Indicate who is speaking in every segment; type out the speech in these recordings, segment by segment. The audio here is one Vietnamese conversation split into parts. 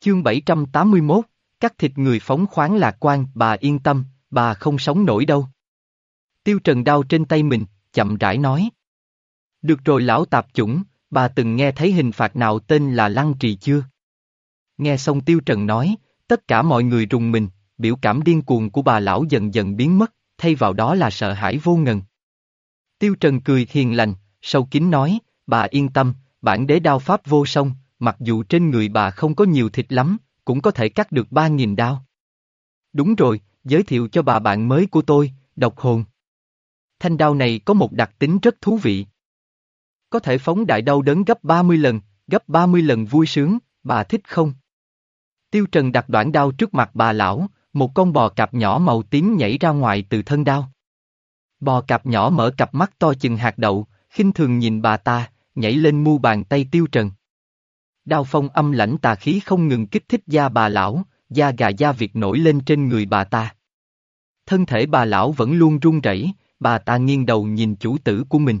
Speaker 1: Chương 781, cắt thịt người phóng khoáng lạc quan, bà yên tâm, bà không sống nổi đâu. Tiêu Trần đau trên tay mình, chậm rãi nói. Được rồi lão tạp chủng, bà từng nghe thấy hình phạt nào tên là lăng trì chưa? Nghe xong Tiêu Trần nói, tất cả mọi người rùng mình, biểu cảm điên cuồng của bà lão dần dần biến mất, thay vào đó là sợ hãi vô ngần. Tiêu Trần cười hiền lành, sâu kín nói, bà yên tâm, bản đế đao pháp vô song, mặc dù trên người bà không có nhiều thịt lắm, cũng có thể cắt được ba nghìn đao. Đúng rồi, giới thiệu cho bà bạn mới của tôi, độc hồn. Thanh đao này có một đặc tính rất thú vị. Có thể phóng đại đau đớn gấp 30 lần, gấp 30 lần vui sướng, bà thích không? Tiêu Trần đặt đoạn đao trước mặt bà lão, một con bò cạp nhỏ màu tím nhảy ra ngoài từ thân đao. Bò cạp nhỏ mở cặp mắt to chừng hạt đậu, khinh thường nhìn bà ta, nhảy lên mu bàn tay Tiêu Trần. Đao phong âm lãnh tà khí không ngừng kích thích da bà lão, da gà da việc nổi lên trên người bà ta. Thân thể bà lão vẫn luôn run rẩy, bà ta nghiêng đầu nhìn chủ tử của mình.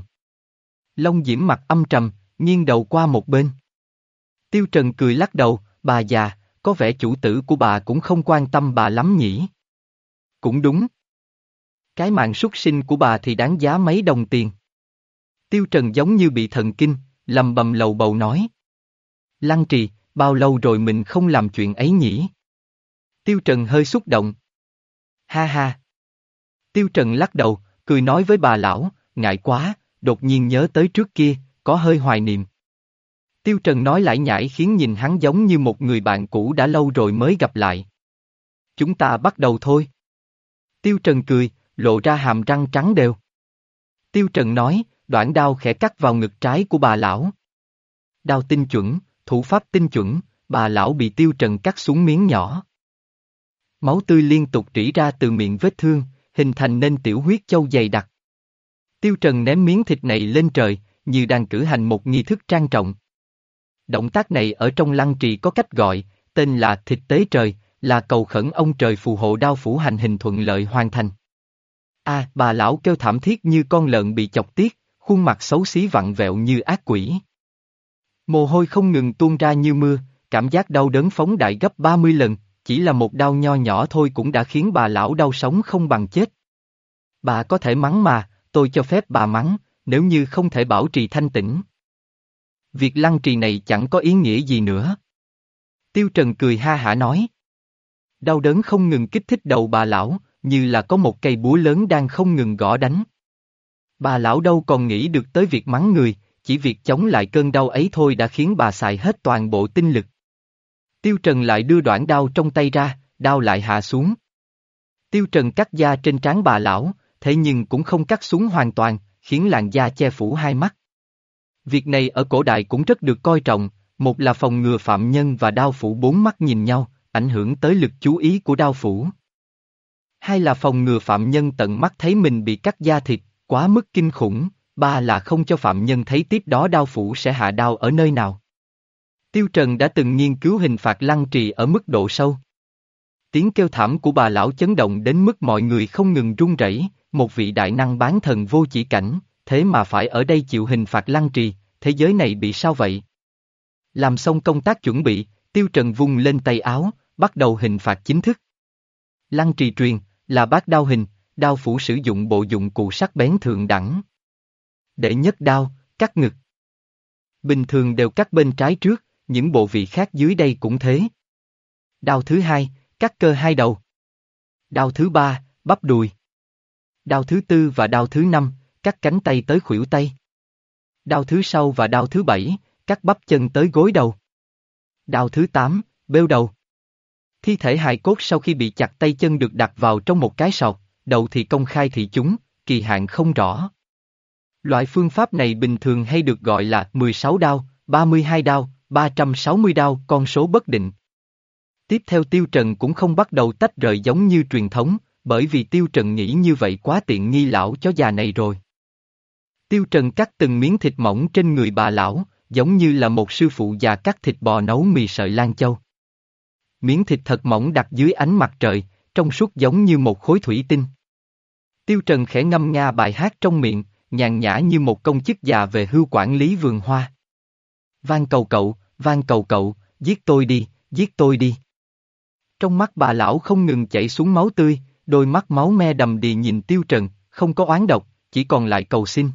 Speaker 1: Long Diễm mặt âm trầm, nghiêng đầu qua một bên. Tiêu Trần cười lắc đầu, bà già, có vẻ chủ tử của bà cũng không quan tâm bà lắm nhỉ. Cũng đúng. Cái mạng súc sinh của bà thì đáng giá mấy đồng tiền. Tiêu Trần giống như bị thần kinh, lầm bầm lầu bầu nói. Lăng trì, bao lâu rồi mình không làm chuyện ấy nhỉ? Tiêu Trần hơi xúc động. Ha ha. Tiêu Trần lắc đầu, cười nói với bà lão, ngại quá, đột nhiên nhớ tới trước kia, có hơi hoài niệm. Tiêu Trần nói lại nhảy khiến nhìn hắn giống như một người bạn cũ đã lâu rồi mới gặp lại. Chúng ta bắt đầu thôi. Tiêu Trần cười, lộ ra hàm răng trắng đều. Tiêu Trần nói, đoạn đao khẽ cắt vào ngực trái của bà lão. Đao tinh chuẩn, thủ pháp tinh chuẩn, bà lão bị Tiêu Trần cắt xuống miếng nhỏ. Máu tươi liên tục rỉ ra từ miệng vết thương, hình thành nên tiểu huyết châu dày đặc. Tiêu Trần ném miếng thịt này lên trời, như đang cử hành một nghi thức trang trọng. Động tác này ở trong lăng trì có cách gọi, tên là thịt tế trời, là cầu khẩn ông trời phù hộ đao phủ hành hình thuận lợi hoàn thành. A, bà lão kêu thảm thiết như con lợn bị chọc tiết, khuôn mặt xấu xí vặn vẹo như ác quỷ. Mồ hôi không ngừng tuôn ra như mưa, cảm giác đau đớn phóng đại gấp 30 lần, chỉ là một đau nho nhỏ thôi cũng đã khiến bà lão đau sống không bằng chết. Bà có thể mắng mà, tôi cho phép bà mắng, nếu như không thể bảo trì thanh tĩnh. Việc lăng trì này chẳng có ý nghĩa gì nữa. Tiêu Trần cười ha hả nói. Đau đớn không ngừng kích thích đầu bà lão, như là có một cây búa lớn đang không ngừng gõ đánh. Bà lão đâu còn nghĩ được tới việc mắng người, chỉ việc chống lại cơn đau ấy thôi đã khiến bà xài hết toàn bộ tinh lực. Tiêu Trần lại đưa đoạn đao trong tay ra, đao lại hạ xuống. Tiêu Trần cắt da trên trán bà lão, thế nhưng cũng không cắt xuống hoàn toàn, khiến làn da che phủ hai mắt. Việc này ở cổ đại cũng rất được coi trọng, một là phòng ngừa phạm nhân và đao phủ bốn mắt nhìn nhau, ảnh hưởng tới lực chú ý của đao phủ. Hai là phòng ngừa phạm nhân tận mắt thấy mình bị cắt da thịt, quá mức kinh khủng, ba là không cho phạm nhân thấy tiếp đó đao phủ sẽ hạ đao ở nơi nào. Tiêu Trần đã từng nghiên cứu hình phạt lăng trì ở mức độ sâu. Tiếng kêu thảm của bà lão chấn động đến mức mọi người không ngừng run rẩy, một vị đại năng bán thần vô chỉ cảnh, thế mà phải ở đây chịu hình phạt lăng trì, thế giới này bị sao vậy? Làm xong công tác chuẩn bị, Tiêu Trần vung lên tay áo, bắt đầu hình phạt chính thức. Lăng trì truyền, là bát đao hình, đao phủ sử dụng bộ dụng cụ sắc bén thượng đẳng. Để nhất đao, cắt ngực. Bình thường đều cắt bên trái trước, những bộ vị khác dưới đây cũng thế. Đao thứ hai, cắt cơ hai đầu. Đao thứ ba, bắp đùi. Đao thứ tư và đao thứ năm, cắt cánh tay tới khuỷu tay. Đao thứ sau và đao thứ bảy, cắt bắp chân tới gối đầu. Đao thứ tám, bêu đầu. Thi thể hài cốt sau khi bị chặt tay chân được đặt vào trong một cái sọt, đầu thì công khai thị chúng, kỳ hạn không rõ. Loại phương pháp này bình thường hay được gọi là 16 đao, 32 đao, 360 đao, con số bất định. Tiếp theo Tiêu Trần cũng không bắt đầu tách rời giống như truyền thống, bởi vì Tiêu Trần nghĩ như vậy quá tiện nghi lão cho già này rồi. Tiêu Trần cắt từng miếng thịt mỏng trên người bà lão, giống như là một sư phụ già cắt thịt bò nấu mì sợi lan châu. Miếng thịt thật mỏng đặt dưới ánh mặt trời, trong suốt giống như một khối thủy tinh. Tiêu Trần khẽ ngâm nga bài hát trong miệng, nhàn nhã như một công chức già về hưu quản lý vườn hoa. Van cầu cậu, van cầu cậu, giết tôi đi, giết tôi đi. Trong mắt bà lão không ngừng chảy xuống máu tươi, đôi mắt máu me đầm đìa nhìn tiêu trần, không có oán độc, chỉ còn lại cầu xin.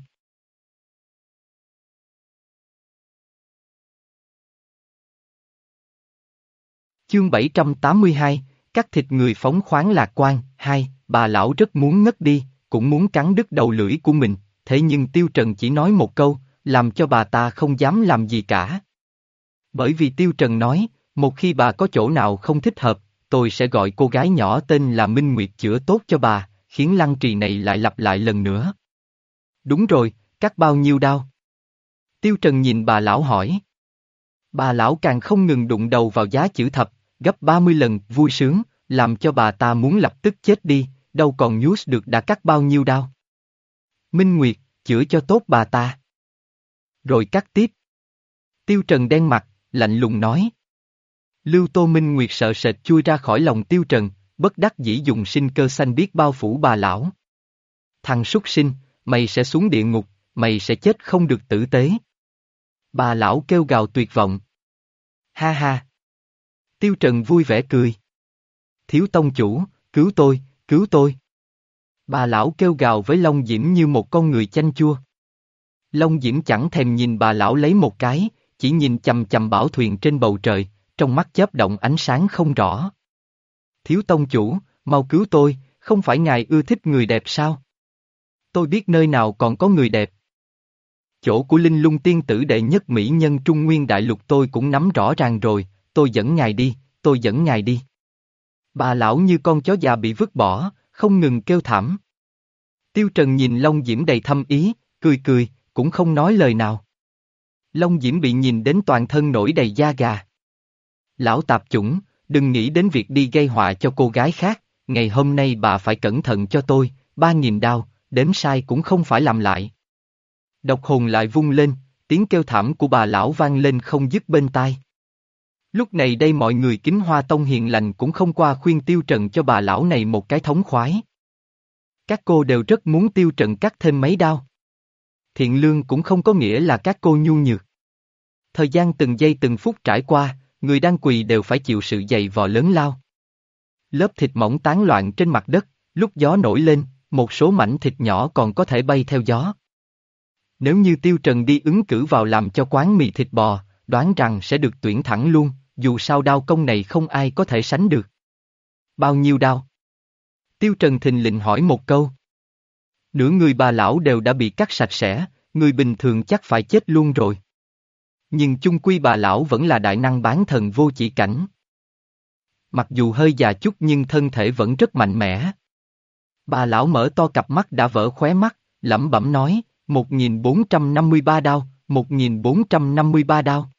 Speaker 1: Chương 782, cắt thịt người phóng khoáng lạc quan, hai, bà lão rất muốn ngất đi, cũng muốn cắn đứt đầu lưỡi của mình, thế nhưng Tiêu Trần chỉ nói một câu, làm cho bà ta không dám làm gì cả. Bởi vì Tiêu Trần nói, một khi bà có chỗ nào không thích hợp, tôi sẽ gọi cô gái nhỏ tên là Minh Nguyệt chữa tốt cho bà, khiến lăng trì này lại lặp lại lần nữa. Đúng rồi, cắt bao nhiêu đau? Tiêu Trần nhìn bà lão hỏi. Bà lão càng không ngừng đụng đầu vào giá chữ thập, gấp 30 lần, vui sướng, làm cho bà ta muốn lập tức chết đi, đâu còn nhút được đã cắt bao nhiêu đau. Minh Nguyệt, chữa cho tốt bà ta. Rồi cắt tiếp. Tiêu Trần đen mặt, lạnh lùng nói. Lưu Tô Minh Nguyệt sợ sệt chui ra khỏi lòng Tiêu Trần, bất đắc dĩ dùng sinh cơ xanh biết bao phủ bà lão. Thằng súc sinh, mày sẽ xuống địa ngục, mày sẽ chết không được tử tế. Bà lão kêu gào tuyệt vọng. Ha ha. Tiêu Trần vui vẻ cười. Thiếu tông chủ, cứu tôi, cứu tôi. Bà lão kêu gào với Long Diễm như một con người chanh chua. Long Diễm chẳng thèm nhìn bà lão lấy một cái, chỉ nhìn chầm chầm bảo thuyền trên bầu trời, trong mắt chớp động ánh sáng không rõ. Thiếu tông chủ, mau cứu tôi, không phải ngài ưa thích người đẹp sao? Tôi biết nơi nào còn có người đẹp. Chỗ của linh lung tiên tử đệ nhất mỹ nhân trung nguyên đại lục tôi cũng nắm rõ ràng rồi, tôi dẫn ngài đi, tôi dẫn ngài đi. Bà lão như con chó già bị vứt bỏ, không ngừng kêu thảm. Tiêu Trần nhìn Long Diễm đầy thâm ý, cười cười, cũng không nói lời nào. Long Diễm bị nhìn đến toàn thân nổi đầy da gà. Lão tạp chủng, đừng nghĩ đến việc đi gây họa cho cô gái khác, ngày hôm nay bà phải cẩn thận cho tôi, ba nghìn đao, đếm sai cũng không phải làm lại. Độc hồn lại vung lên, tiếng kêu thảm của bà lão vang lên không dứt bên tai. Lúc này đây mọi người kính hoa tông hiền lành cũng không qua khuyên tiêu trần cho bà lão này một cái thống khoái. Các cô đều rất muốn tiêu trần cắt thêm mấy đao. Thiện lương cũng không có nghĩa là các cô nhu nhược. Thời gian từng giây từng phút trải qua, người đang quỳ đều phải chịu sự dày vò lớn lao. Lớp thịt mỏng tán loạn trên mặt đất, lúc gió nổi lên, một số mảnh thịt nhỏ còn có thể bay theo gió. Nếu như Tiêu Trần đi ứng cử vào làm cho quán mì thịt bò, đoán rằng sẽ được tuyển thẳng luôn, dù sao đao công này không ai có thể sánh được. Bao nhiêu đao? Tiêu Trần thình lình hỏi một câu. Nửa người bà lão đều đã bị cắt sạch sẽ, người bình thường chắc phải chết luôn rồi. Nhưng chung quy bà lão vẫn là đại năng bán thần vô chỉ cảnh. Mặc dù hơi già chút nhưng thân thể vẫn rất mạnh mẽ. Bà lão mở to cặp mắt đã vỡ khóe mắt, lẩm bẩm nói, 1453 đao, 1453 đao.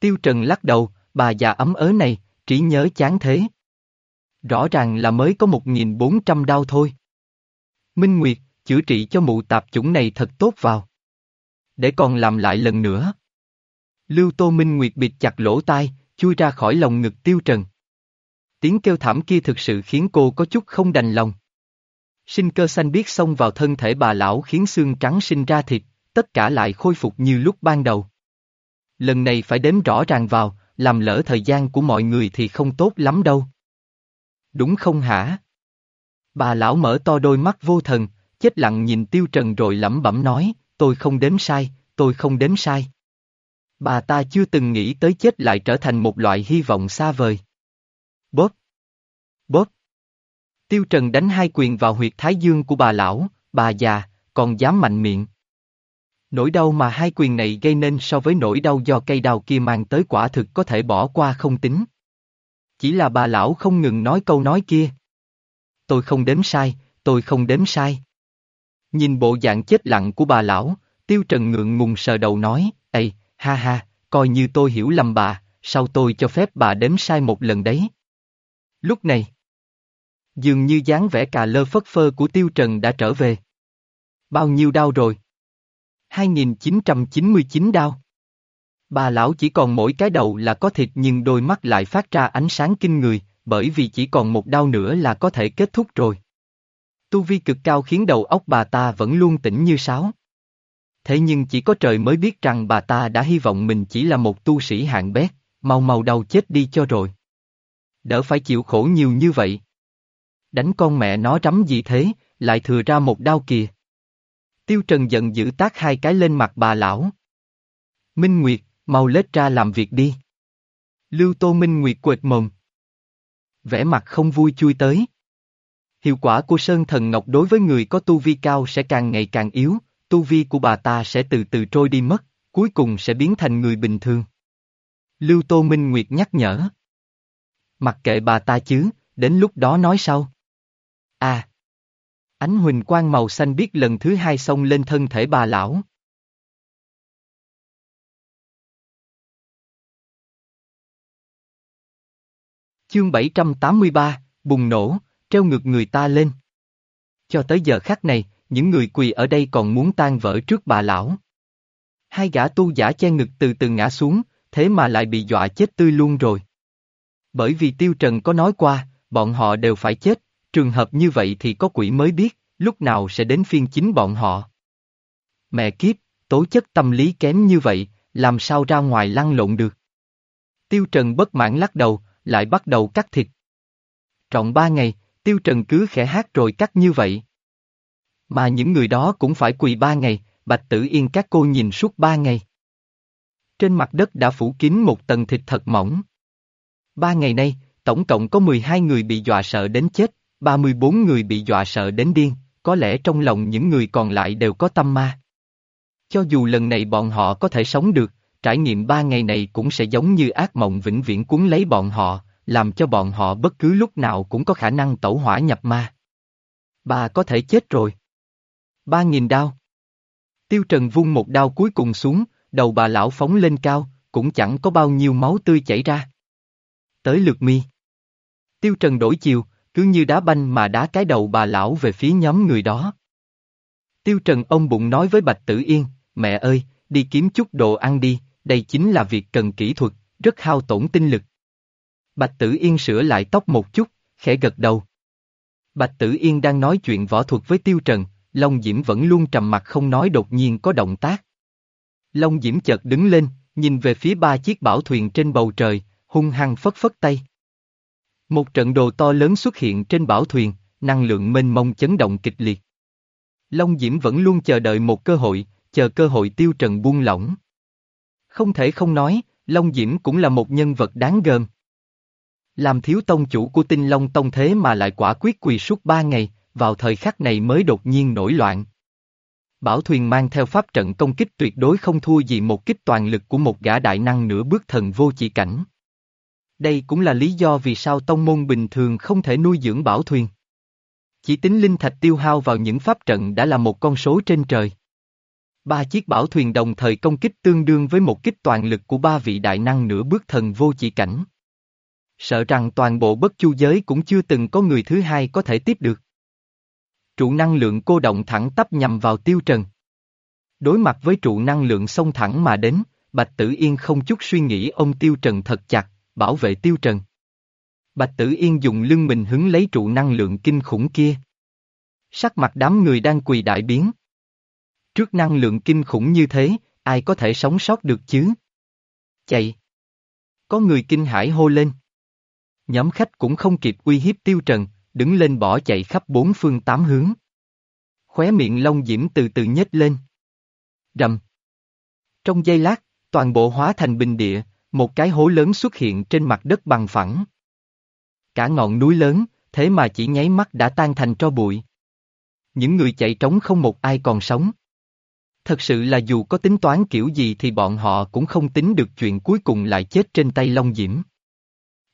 Speaker 1: Tiêu Trần lắc đầu, bà già ấm ớ này, trí nhớ chán thế. Rõ ràng là mới có 1.400 đau thôi. Minh Nguyệt, chữa trị cho mụ tạp chủng này thật tốt vào. Để còn làm lại lần nữa. Lưu Tô Minh Nguyệt bịt chặt lỗ tai, chui ra khỏi lòng ngực tiêu trần. Tiếng kêu thảm kia thực sự khiến cô có chút không đành lòng. Sinh cơ xanh biết xông vào thân thể bà lão khiến xương trắng sinh ra thịt, tất cả lại khôi phục như lúc ban đầu. Lần này phải đếm rõ ràng vào, làm lỡ thời gian của mọi người thì không tốt lắm đâu. Đúng không hả? Bà lão mở to đôi mắt vô thần, chết lặng nhìn Tiêu Trần rồi lẩm bẩm nói, tôi không đếm sai, tôi không đếm sai. Bà ta chưa từng nghĩ tới chết lại trở thành một loại hy vọng xa vời. Bóp! Bóp! Tiêu Trần đánh hai quyền vào huyệt thái dương của bà lão, bà già, còn dám mạnh miệng. Nỗi đau mà hai quyền này gây nên so với nỗi đau do cây đào kia mang tới quả thực có thể bỏ qua không tính. Chỉ là bà lão không ngừng nói câu nói kia. Tôi không đếm sai, tôi không đếm sai. Nhìn bộ dạng chết lặng của bà lão, Tiêu Trần ngượng ngùng sờ đầu nói, Ê, ha ha, coi như tôi hiểu lầm bà, sao tôi cho phép bà đếm sai một lần đấy. Lúc này, dường như dáng vẻ cà lơ phất phơ của Tiêu Trần đã trở về. Bao nhiêu đau rồi? 2999 đao. Bà lão chỉ còn mỗi cái đầu là có thịt nhưng đôi mắt lại phát ra ánh sáng kinh người, bởi vì chỉ còn một đau nữa là có thể kết thúc rồi. Tu vi cực cao khiến đầu óc bà ta vẫn luôn tỉnh như sáo. Thế nhưng chỉ có trời mới biết rằng bà ta đã hy vọng mình chỉ là một tu sĩ hạng bét, mau mau đau chết đi cho rồi. Đỡ phải chịu khổ nhiều như vậy. Đánh con mẹ nó rắm gì thế, lại thừa ra một đau kìa. Tiêu Trần giận dữ tác hai cái lên mặt bà lão. Minh Nguyệt, mau lết ra làm việc đi. Lưu Tô Minh Nguyệt quệt mồm. Vẻ mặt không vui chui tới. Hiệu quả của Sơn Thần Ngọc đối với người có tu vi cao sẽ càng ngày càng yếu, tu vi của bà ta sẽ từ từ trôi đi mất, cuối cùng sẽ biến thành người bình thường. Lưu Tô Minh Nguyệt nhắc nhở. Mặc kệ bà ta chứ, đến lúc đó nói sau. À! Ánh huỳnh quang màu xanh biết lần thứ hai xông lên thân thể bà lão. Chương 783, bùng nổ, treo ngược người ta lên. Cho tới giờ khắc này, những người quỳ ở đây còn muốn tan vỡ trước bà lão. Hai gã tu giả che ngực từ từ ngã xuống, thế mà lại bị dọa chết tươi luôn rồi. Bởi vì Tiêu Trần có nói qua, bọn họ đều phải chết, trường hợp như vậy thì có quỷ mới biết, lúc nào sẽ đến phiên chính bọn họ. Mẹ kiếp, tố chất tâm lý kém như vậy, làm sao ra ngoài lăn lộn được. Tiêu Trần bất mãn lắc đầu, lại bắt đầu cắt thịt. Trọn ba ngày, Tiêu Trần cứ khẽ hát rồi cắt như vậy. Mà những người đó cũng phải quỳ ba ngày, Bạch Tử Yên các cô nhìn suốt ba ngày. Trên mặt đất đã phủ kín một tầng thịt thật mỏng. Ba ngày nay, tổng cộng có 12 người bị dọa sợ đến chết, 34 người bị dọa sợ đến điên, có lẽ trong lòng những người còn lại đều có tâm ma. Cho dù lần này bọn họ có thể sống được, trải nghiệm ba ngày này cũng sẽ giống như ác mộng vĩnh viễn cuốn lấy bọn họ, làm cho bọn họ bất cứ lúc nào cũng có khả năng tẩu hỏa nhập ma. Bà có thể chết rồi. Ba nghìn đao. Tiêu Trần vung một đao cuối cùng xuống, đầu bà lão phóng lên cao, cũng chẳng có bao nhiêu máu tươi chảy ra. Tới lượt mi. Tiêu Trần đổi chiều, cứ như đá banh mà đá cái đầu bà lão về phía nhóm người đó. Tiêu Trần ông bụng nói với Bạch Tử Yên, mẹ ơi, đi kiếm chút đồ ăn đi, đây chính là việc cần kỹ thuật, rất hao tổn tinh lực. Bạch Tử Yên sửa lại tóc một chút, khẽ gật đầu. Bạch Tử Yên đang nói chuyện võ thuật với Tiêu Trần, Long Diễm vẫn luôn trầm mặt không nói đột nhiên có động tác. Long Diễm chợt đứng lên, nhìn về phía ba chiếc bảo thuyền trên bầu trời, hung hăng phất phất tay. Một trận đồ to lớn xuất hiện trên bảo thuyền, năng lượng mênh mông chấn động kịch liệt. Long Diễm vẫn luôn chờ đợi một cơ hội, chờ cơ hội tiêu trần buông lỏng. Không thể không nói, Long Diễm cũng là một nhân vật đáng gờm. Làm thiếu tông chủ của tinh Long Tông thế mà lại quả quyết quỳ suốt ba ngày, vào thời khắc này mới đột nhiên nổi loạn. Bảo thuyền mang theo pháp trận công kích tuyệt đối không thua gì một kích toàn lực của một gã đại năng nửa bước thần vô chỉ cảnh. Đây cũng là lý do vì sao tông môn bình thường không thể nuôi dưỡng bảo thuyền. Chỉ tính linh thạch tiêu hao vào những pháp trận đã là một con số trên trời. Ba chiếc bảo thuyền đồng thời công kích tương đương với một kích toàn lực của ba vị đại năng nửa bước thần vô chỉ cảnh. Sợ rằng toàn bộ bất chu giới cũng chưa từng có người thứ hai có thể tiếp được. Trụ năng lượng cô động thẳng tắp nhằm vào tiêu trần. Đối mặt với trụ năng lượng xông thẳng mà đến, Bạch Tử Yên không chút suy nghĩ ông tiêu trần thật chặt, bảo vệ tiêu trần. Bạch Tử Yên dùng lưng mình hứng lấy trụ năng lượng kinh khủng kia. Sắc mặt đám người đang quỳ đại biến. Trước năng lượng kinh khủng như thế, ai có thể sống sót được chứ? Chạy! Có người kinh hãi hô lên. Nhóm khách cũng không kịp uy hiếp tiêu trần, đứng lên bỏ chạy khắp bốn phương tám hướng. Khóe miệng lông diễm từ từ nhếch lên. Rầm. Trong giây lát, toàn bộ hóa thành bình địa, một cái hố lớn xuất hiện trên mặt đất bằng phẳng. Cả ngọn núi lớn, thế mà chỉ nháy mắt đã tan thành tro bụi. Những người chạy trống không một ai còn sống. Thật sự là dù có tính toán kiểu gì thì bọn họ cũng không tính được chuyện cuối cùng lại chết trên tay Long Diễm.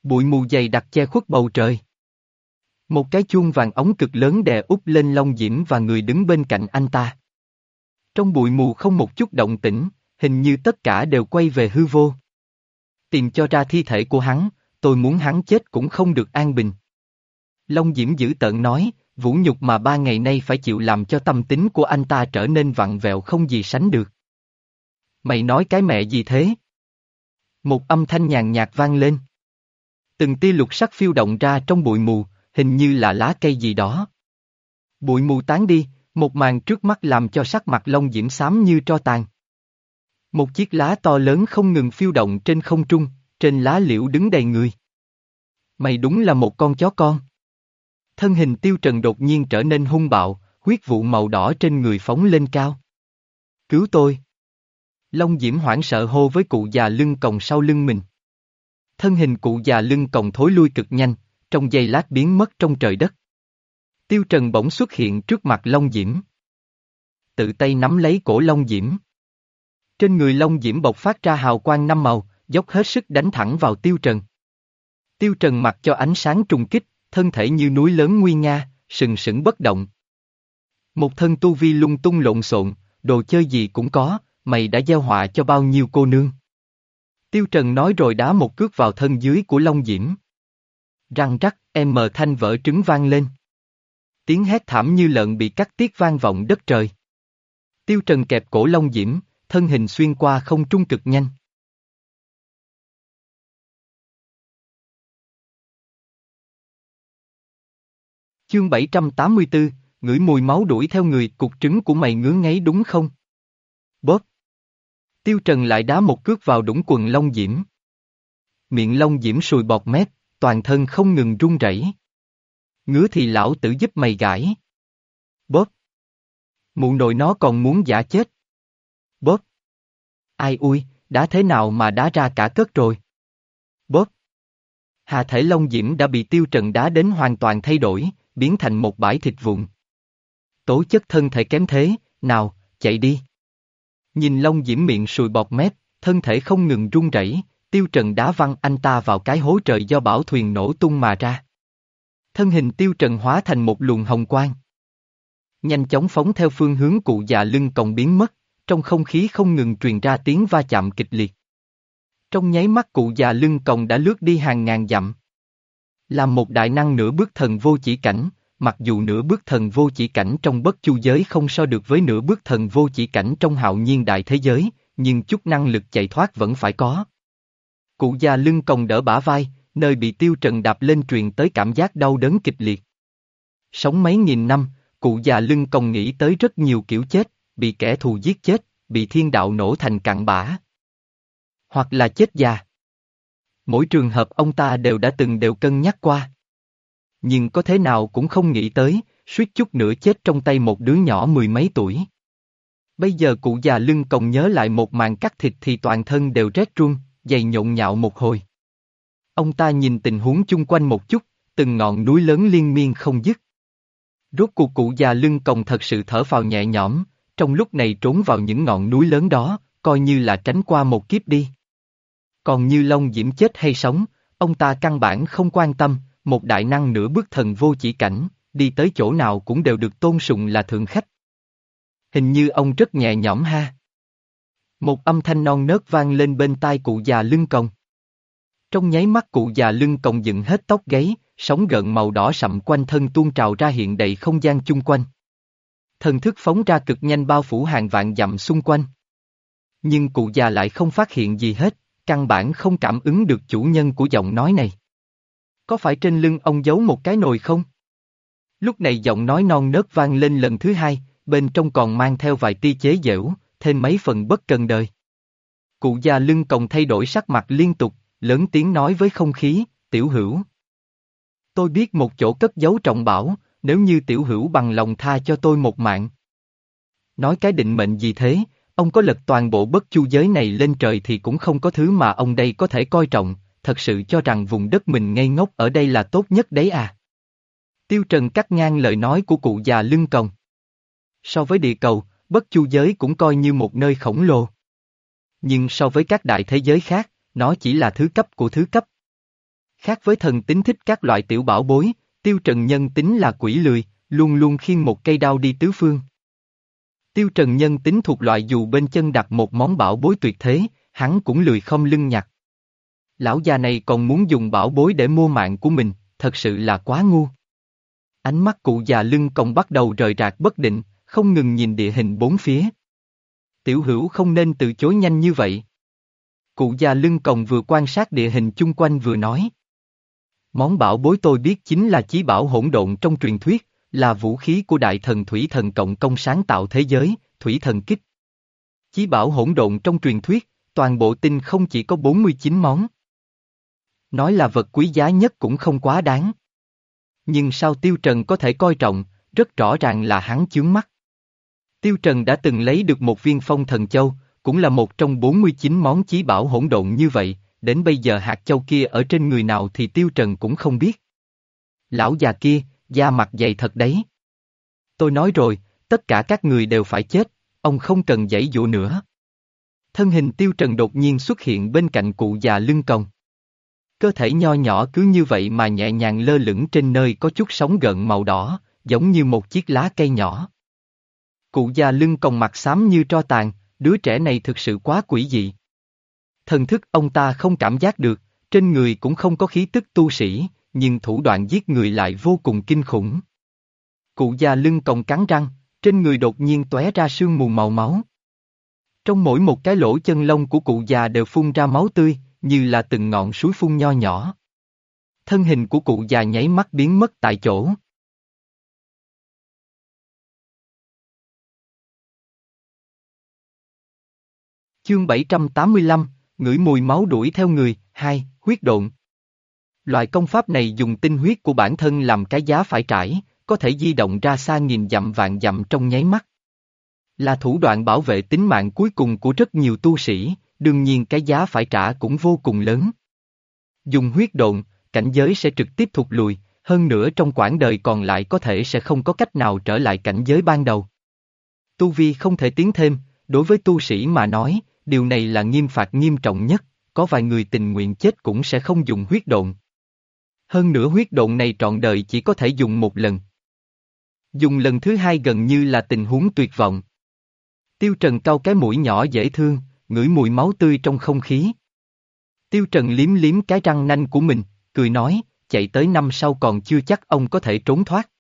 Speaker 1: Bụi mù dày đặc che khuất bầu trời. Một cái chuông vàng ống cực lớn đè úp lên Long Diễm và người đứng bên cạnh anh ta. Trong bụi mù không một chút động tĩnh, hình như tất cả đều quay về hư vô. Tìm cho ra thi thể của hắn, tôi muốn hắn chết cũng không được an bình. Long Diễm giữ tợn nói, vũ nhục mà ba ngày nay phải chịu làm cho tâm tính của anh ta trở nên vặn vẹo không gì sánh được. Mày nói cái mẹ gì thế? Một âm thanh nhàn nhạt vang lên. Từng tia lục sắc phiêu động ra trong bụi mù, hình như là lá cây gì đó. Bụi mù tán đi, một màn trước mắt làm cho sắc mặt lông diễm xám như tro tàn. Một chiếc lá to lớn không ngừng phiêu động trên không trung, trên lá liễu đứng đầy người. Mày đúng là một con chó con. Thân hình tiêu trần đột nhiên trở nên hung bạo, huyết vụ màu đỏ trên người phóng lên cao. Cứu tôi! Long Diễm hoảng sợ hô với cụ già lưng còng sau lưng mình. Thân hình cụ già lưng còng thối lui cực nhanh, trong giây lát biến mất trong trời đất. Tiêu Trần bỗng xuất hiện trước mặt Long Diễm. Tự tay nắm lấy cổ Long Diễm. Trên người Long Diễm bộc phát ra hào quang năm màu, dốc hết sức đánh thẳng vào Tiêu Trần. Tiêu Trần mặc cho ánh sáng trùng kích, thân thể như núi lớn nguy nga, sừng sững bất động. Một thân tu vi lung tung lộn xộn, đồ chơi gì cũng có, mày đã gieo họa cho bao nhiêu cô nương. Tiêu Trần nói rồi đá một cước vào thân dưới của Long Diễm. Răng rắc, em mờ thanh vỡ trứng vang lên. Tiếng hét thảm như lợn bị cắt tiết vang vọng đất trời. Tiêu Trần kẹp cổ Long Diễm, thân hình xuyên qua không trung cực nhanh. Chương 784, ngửi mùi máu đuổi theo người, cục trứng của mày ngứa ngáy đúng không? Bóp. Tiêu Trần lại đá một cước vào đũng quần Long Diễm. Miệng Long Diễm sùi bọt mép, toàn thân không ngừng run rẩy. Ngứa thì lão tử giúp mày gãi. Bóp. Mụ nội nó còn muốn giả chết. Ai ui, đã thế nào mà đá ra cả cất rồi. Bóp. Hà thể Long Diễm đã bị tiêu trần đá đến hoàn toàn thay đổi, biến thành một bãi thịt vụn. Tố chất thân thể kém thế, nào, chạy đi. Nhìn Long Diễm miệng sùi bọt mép, thân thể không ngừng run rẩy, tiêu trần đá văng anh ta vào cái hố trời do bảo thuyền nổ tung mà ra. Thân hình tiêu trần hóa thành một luồng hồng quang. Nhanh chóng phóng theo phương hướng cụ già lưng còng biến mất, trong không khí không ngừng truyền ra tiếng va chạm kịch liệt. Trong nháy mắt cụ già lưng còng đã lướt đi hàng ngàn dặm. Làm một đại năng nửa bước thần vô chỉ cảnh, mặc dù nửa bước thần vô chỉ cảnh trong bất chu giới không so được với nửa bước thần vô chỉ cảnh trong hạo nhiên đại thế giới, nhưng chút năng lực chạy thoát vẫn phải có. Cụ già lưng còng đỡ bả vai, nơi bị tiêu trần đạp lên truyền tới cảm giác đau đớn kịch liệt. Sống mấy nghìn năm, cụ già lưng còng nghĩ tới rất nhiều kiểu chết, bị kẻ thù giết chết, bị thiên đạo nổ thành cặn bã. Hoặc là chết già. Mỗi trường hợp ông ta đều đã từng đều cân nhắc qua. Nhưng có thế nào cũng không nghĩ tới, suýt chút nữa chết trong tay một đứa nhỏ mười mấy tuổi. Bây giờ cụ già lưng còng nhớ lại một màn cắt thịt thì toàn thân đều rét run, dày nhộn nhạo một hồi. Ông ta nhìn tình huống chung quanh một chút, từng ngọn núi lớn liên miên không dứt. Rốt cuộc cụ già lưng còng thật sự thở phào nhẹ nhõm, trong lúc này trốn vào những ngọn núi lớn đó, coi như là tránh qua một kiếp đi. Còn như Long Diễm chết hay sống, ông ta căn bản không quan tâm, một đại năng nửa bước thần vô chỉ cảnh, đi tới chỗ nào cũng đều được tôn sùng là thượng khách. Hình như ông rất nhẹ nhõm ha. Một âm thanh non nớt vang lên bên tai cụ già lưng còng. Trong nháy mắt cụ già lưng còng dựng hết tóc gáy, sóng gợn màu đỏ sậm quanh thân tuôn trào ra hiện đầy không gian chung quanh. Thần thức phóng ra cực nhanh bao phủ hàng vạn dặm xung quanh. Nhưng cụ già lại không phát hiện gì hết, căn bản không cảm ứng được chủ nhân của giọng nói này. Có phải trên lưng ông giấu một cái nồi không? Lúc này giọng nói non nớt vang lên lần thứ hai, bên trong còn mang theo vài tia chế giễu, thêm mấy phần bất cần đời. Cụ già lưng còng thay đổi sắc mặt liên tục, lớn tiếng nói với không khí, tiểu hữu. Tôi biết một chỗ cất giấu trọng bảo, nếu như tiểu hữu bằng lòng tha cho tôi một mạng. Nói cái định mệnh gì thế, ông có lật toàn bộ bất chu giới này lên trời thì cũng không có thứ mà ông đây có thể coi trọng, thật sự cho rằng vùng đất mình ngây ngốc ở đây là tốt nhất đấy à. Tiêu Trần cắt ngang lời nói của cụ già lưng còng. So với địa cầu, bất chu giới cũng coi như một nơi khổng lồ. Nhưng so với các đại thế giới khác, nó chỉ là thứ cấp của thứ cấp. Khác với thần tính thích các loại tiểu bảo bối, tiêu trần nhân tính là quỷ lười, luôn luôn khiêng một cây đao đi tứ phương. Tiêu trần nhân tính thuộc loại dù bên chân đặt một món bảo bối tuyệt thế, hắn cũng lười không lưng nhặt. Lão già này còn muốn dùng bảo bối để mua mạng của mình, thật sự là quá ngu. Ánh mắt cụ già lưng còng bắt đầu rời rạc bất định, không ngừng nhìn địa hình bốn phía. Tiểu hữu không nên từ chối nhanh như vậy. Cụ già lưng còng vừa quan sát địa hình chung quanh vừa nói. Món bảo bối tôi biết chính là chí bảo hỗn độn trong truyền thuyết, là vũ khí của đại thần Thủy Thần Cộng công sáng tạo thế giới, Thủy Thần Kích. Chí bảo hỗn độn trong truyền thuyết, toàn bộ tinh không chỉ có 49 món. nói là vật quý giá nhất cũng không quá đáng. Nhưng sao Tiêu Trần có thể coi trọng, rất rõ ràng là hắn chướng mắt. Tiêu Trần đã từng lấy được một viên phong thần châu, cũng là một trong 49 món chí bảo hỗn độn như vậy, đến bây giờ hạt châu kia ở trên người nào thì Tiêu Trần cũng không biết. Lão già kia, da mặt dày thật đấy. Tôi nói rồi, tất cả các người đều phải chết, ông không cần giãy dụ nữa. Thân hình Tiêu Trần đột nhiên xuất hiện bên cạnh cụ già lưng còng. Cơ thể nho nhỏ cứ như vậy mà nhẹ nhàng lơ lửng trên nơi có chút sóng gợn màu đỏ, giống như một chiếc lá cây nhỏ. Cụ già lưng còng mặt xám như tro tàn, đứa trẻ này thực sự quá quỷ dị. Thần thức ông ta không cảm giác được, trên người cũng không có khí tức tu sĩ, nhưng thủ đoạn giết người lại vô cùng kinh khủng. Cụ già lưng còng cắn răng, trên người đột nhiên tóe ra sương mù màu máu. Trong mỗi một cái lỗ chân lông của cụ già đều phun ra máu tươi, như là từng ngọn suối phun nho nhỏ. Thân hình của cụ già nháy mắt biến mất tại chỗ. Chương 785, ngửi mùi máu đuổi theo người, hai, huyết độn. Loại công pháp này dùng tinh huyết của bản thân làm cái giá phải trải, có thể di động ra xa nghìn dặm vạn dặm trong nháy mắt. Là thủ đoạn bảo vệ tính mạng cuối cùng của rất nhiều tu sĩ, đương nhiên cái giá phải trả cũng vô cùng lớn. Dùng huyết độn, cảnh giới sẽ trực tiếp thụt lùi, hơn nữa trong quãng đời còn lại có thể sẽ không có cách nào trở lại cảnh giới ban đầu. Tu vi không thể tiến thêm, đối với tu sĩ mà nói, điều này là nghiêm phạt nghiêm trọng nhất, có vài người tình nguyện chết cũng sẽ không dùng huyết độn. Hơn nữa huyết độn này trọn đời chỉ có thể dùng một lần. Dùng lần thứ hai gần như là tình huống tuyệt vọng. Tiêu Trần cau cái mũi nhỏ dễ thương, ngửi mùi máu tươi trong không khí. Tiêu Trần liếm liếm cái răng nanh của mình, cười nói, chạy tới năm sau còn chưa chắc ông có thể trốn thoát.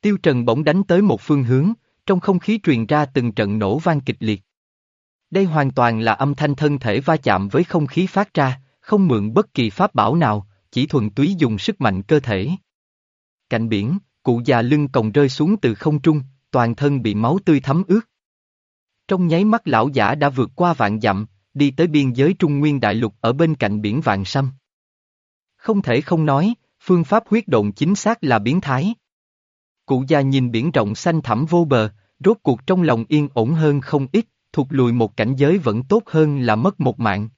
Speaker 1: Tiêu Trần bỗng đánh tới một phương hướng, trong không khí truyền ra từng trận nổ vang kịch liệt. Đây hoàn toàn là âm thanh thân thể va chạm với không khí phát ra, không mượn bất kỳ pháp bảo nào, chỉ thuần túy dùng sức mạnh cơ thể. Cạnh biển, cụ già lưng còng rơi xuống từ không trung, toàn thân bị máu tươi thấm ướt. Trong nháy mắt lão giả đã vượt qua vạn dặm, đi tới biên giới Trung Nguyên Đại Lục ở bên cạnh biển Vạn Sâm. Không thể không nói, phương pháp huyết động chính xác là biến thái. Cụ già nhìn biển rộng xanh thẳm vô bờ, rốt cuộc trong lòng yên ổn hơn không ít, thụt lùi một cảnh giới vẫn tốt hơn là mất một mạng.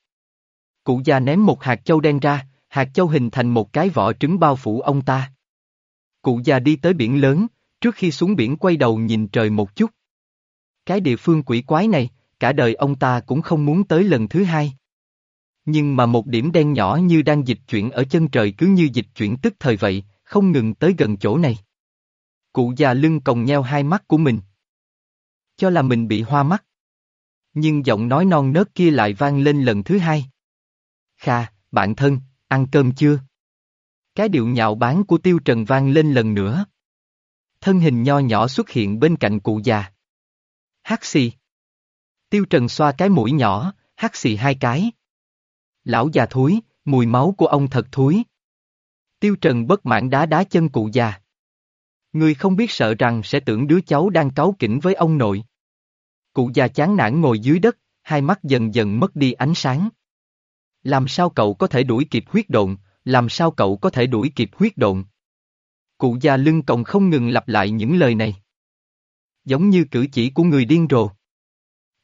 Speaker 1: Cụ già ném một hạt châu đen ra, hạt châu hình thành một cái vỏ trứng bao phủ ông ta. Cụ già đi tới biển lớn, trước khi xuống biển quay đầu nhìn trời một chút. Cái địa phương quỷ quái này, cả đời ông ta cũng không muốn tới lần thứ hai. Nhưng mà một điểm đen nhỏ như đang dịch chuyển ở chân trời cứ như dịch chuyển tức thời vậy, không ngừng tới gần chỗ này. Cụ già lưng còng nheo hai mắt của mình. Cho là mình bị hoa mắt. Nhưng giọng nói non nớt kia lại vang lên lần thứ hai. Kha, bạn thân, ăn cơm chưa? Cái điệu nhạo báng của Tiêu Trần vang lên lần nữa. Thân hình nho nhỏ xuất hiện bên cạnh cụ già. Hát xì. Tiêu Trần xoa cái mũi nhỏ, hát xì hai cái. Lão già thúi, mùi máu của ông thật thúi. Tiêu Trần bất mãn đá đá chân cụ già. Người không biết sợ rằng sẽ tưởng đứa cháu đang cáu kỉnh với ông nội. Cụ già chán nản ngồi dưới đất, hai mắt dần dần mất đi ánh sáng. Làm sao cậu có thể đuổi kịp huyết độn, làm sao cậu có thể đuổi kịp huyết độn? Cụ già lưng còng không ngừng lặp lại những lời này. Giống như cử chỉ của người điên rồ.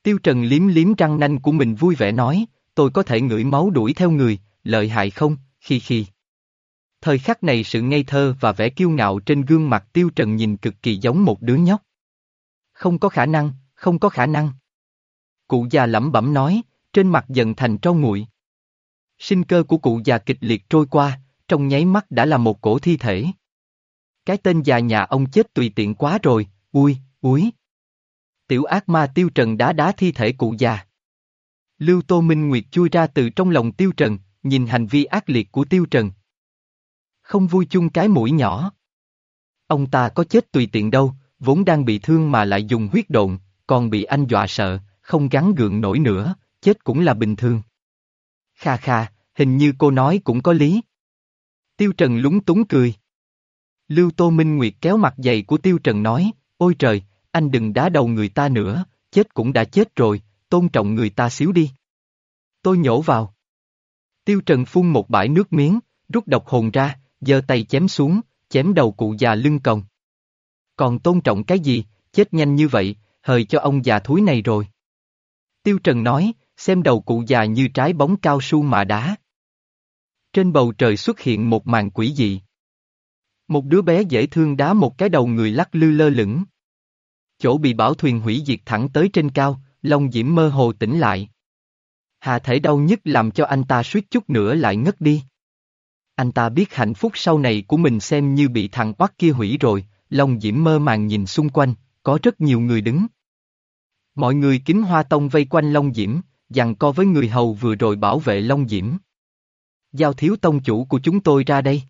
Speaker 1: Tiêu Trần liếm liếm răng nanh của mình vui vẻ nói, tôi có thể ngửi máu đuổi theo người, lợi hại không, khi khi. Thời khắc này sự ngây thơ và vẻ kiêu ngạo trên gương mặt Tiêu Trần nhìn cực kỳ giống một đứa nhóc. Không có khả năng, không có khả năng. Cụ già lẩm bẩm nói, trên mặt dần thành trâu nguội. Sinh cơ của cụ già kịch liệt trôi qua, trong nháy mắt đã là một cổ thi thể. Cái tên già nhà ông chết tùy tiện quá rồi, ui, úi. Tiểu ác ma tiêu trần đá đá thi thể cụ già. Lưu Tô Minh Nguyệt chui ra từ trong lòng tiêu trần, nhìn hành vi ác liệt của tiêu trần. Không vui chung cái mũi nhỏ. Ông ta có chết tùy tiện đâu, vốn đang bị thương mà lại dùng huyết độn, còn bị anh dọa sợ, không gắn gượng nổi nữa, chết cũng là bình thường. Kha kha, hình như cô nói cũng có lý. Tiêu Trần lúng túng cười. Lưu Tô Minh Nguyệt kéo mặt dày của Tiêu Trần nói, ôi trời, anh đừng đá đầu người ta nữa, chết cũng đã chết rồi, tôn trọng người ta xíu đi. Tôi nhổ vào. Tiêu Trần phun một bãi nước miếng, rút độc hồn ra, giơ tay chém xuống, chém đầu cụ già lưng còng. Còn tôn trọng cái gì, chết nhanh như vậy, hời cho ông già thúi này rồi. Tiêu Trần nói, xem đầu cụ già như trái bóng cao su mà đá. Trên bầu trời xuất hiện một màn quỷ dị. Một đứa bé dễ thương đá một cái đầu người lắc lư lơ lửng. Chỗ bị bảo thuyền hủy diệt thẳng tới trên cao, Long Diễm mơ hồ tỉnh lại. Hà thể đau nhất làm cho anh ta suýt chút nữa lại ngất đi. Anh ta biết hạnh phúc sau này của mình xem như bị thằng oắt kia hủy rồi, Long Diễm mơ màng nhìn xung quanh, có rất nhiều người đứng. Mọi người kính hoa tông vây quanh Long Diễm, dặn co với người hầu vừa rồi bảo vệ Long Diễm. Giao thiếu tông chủ của chúng tôi ra đây.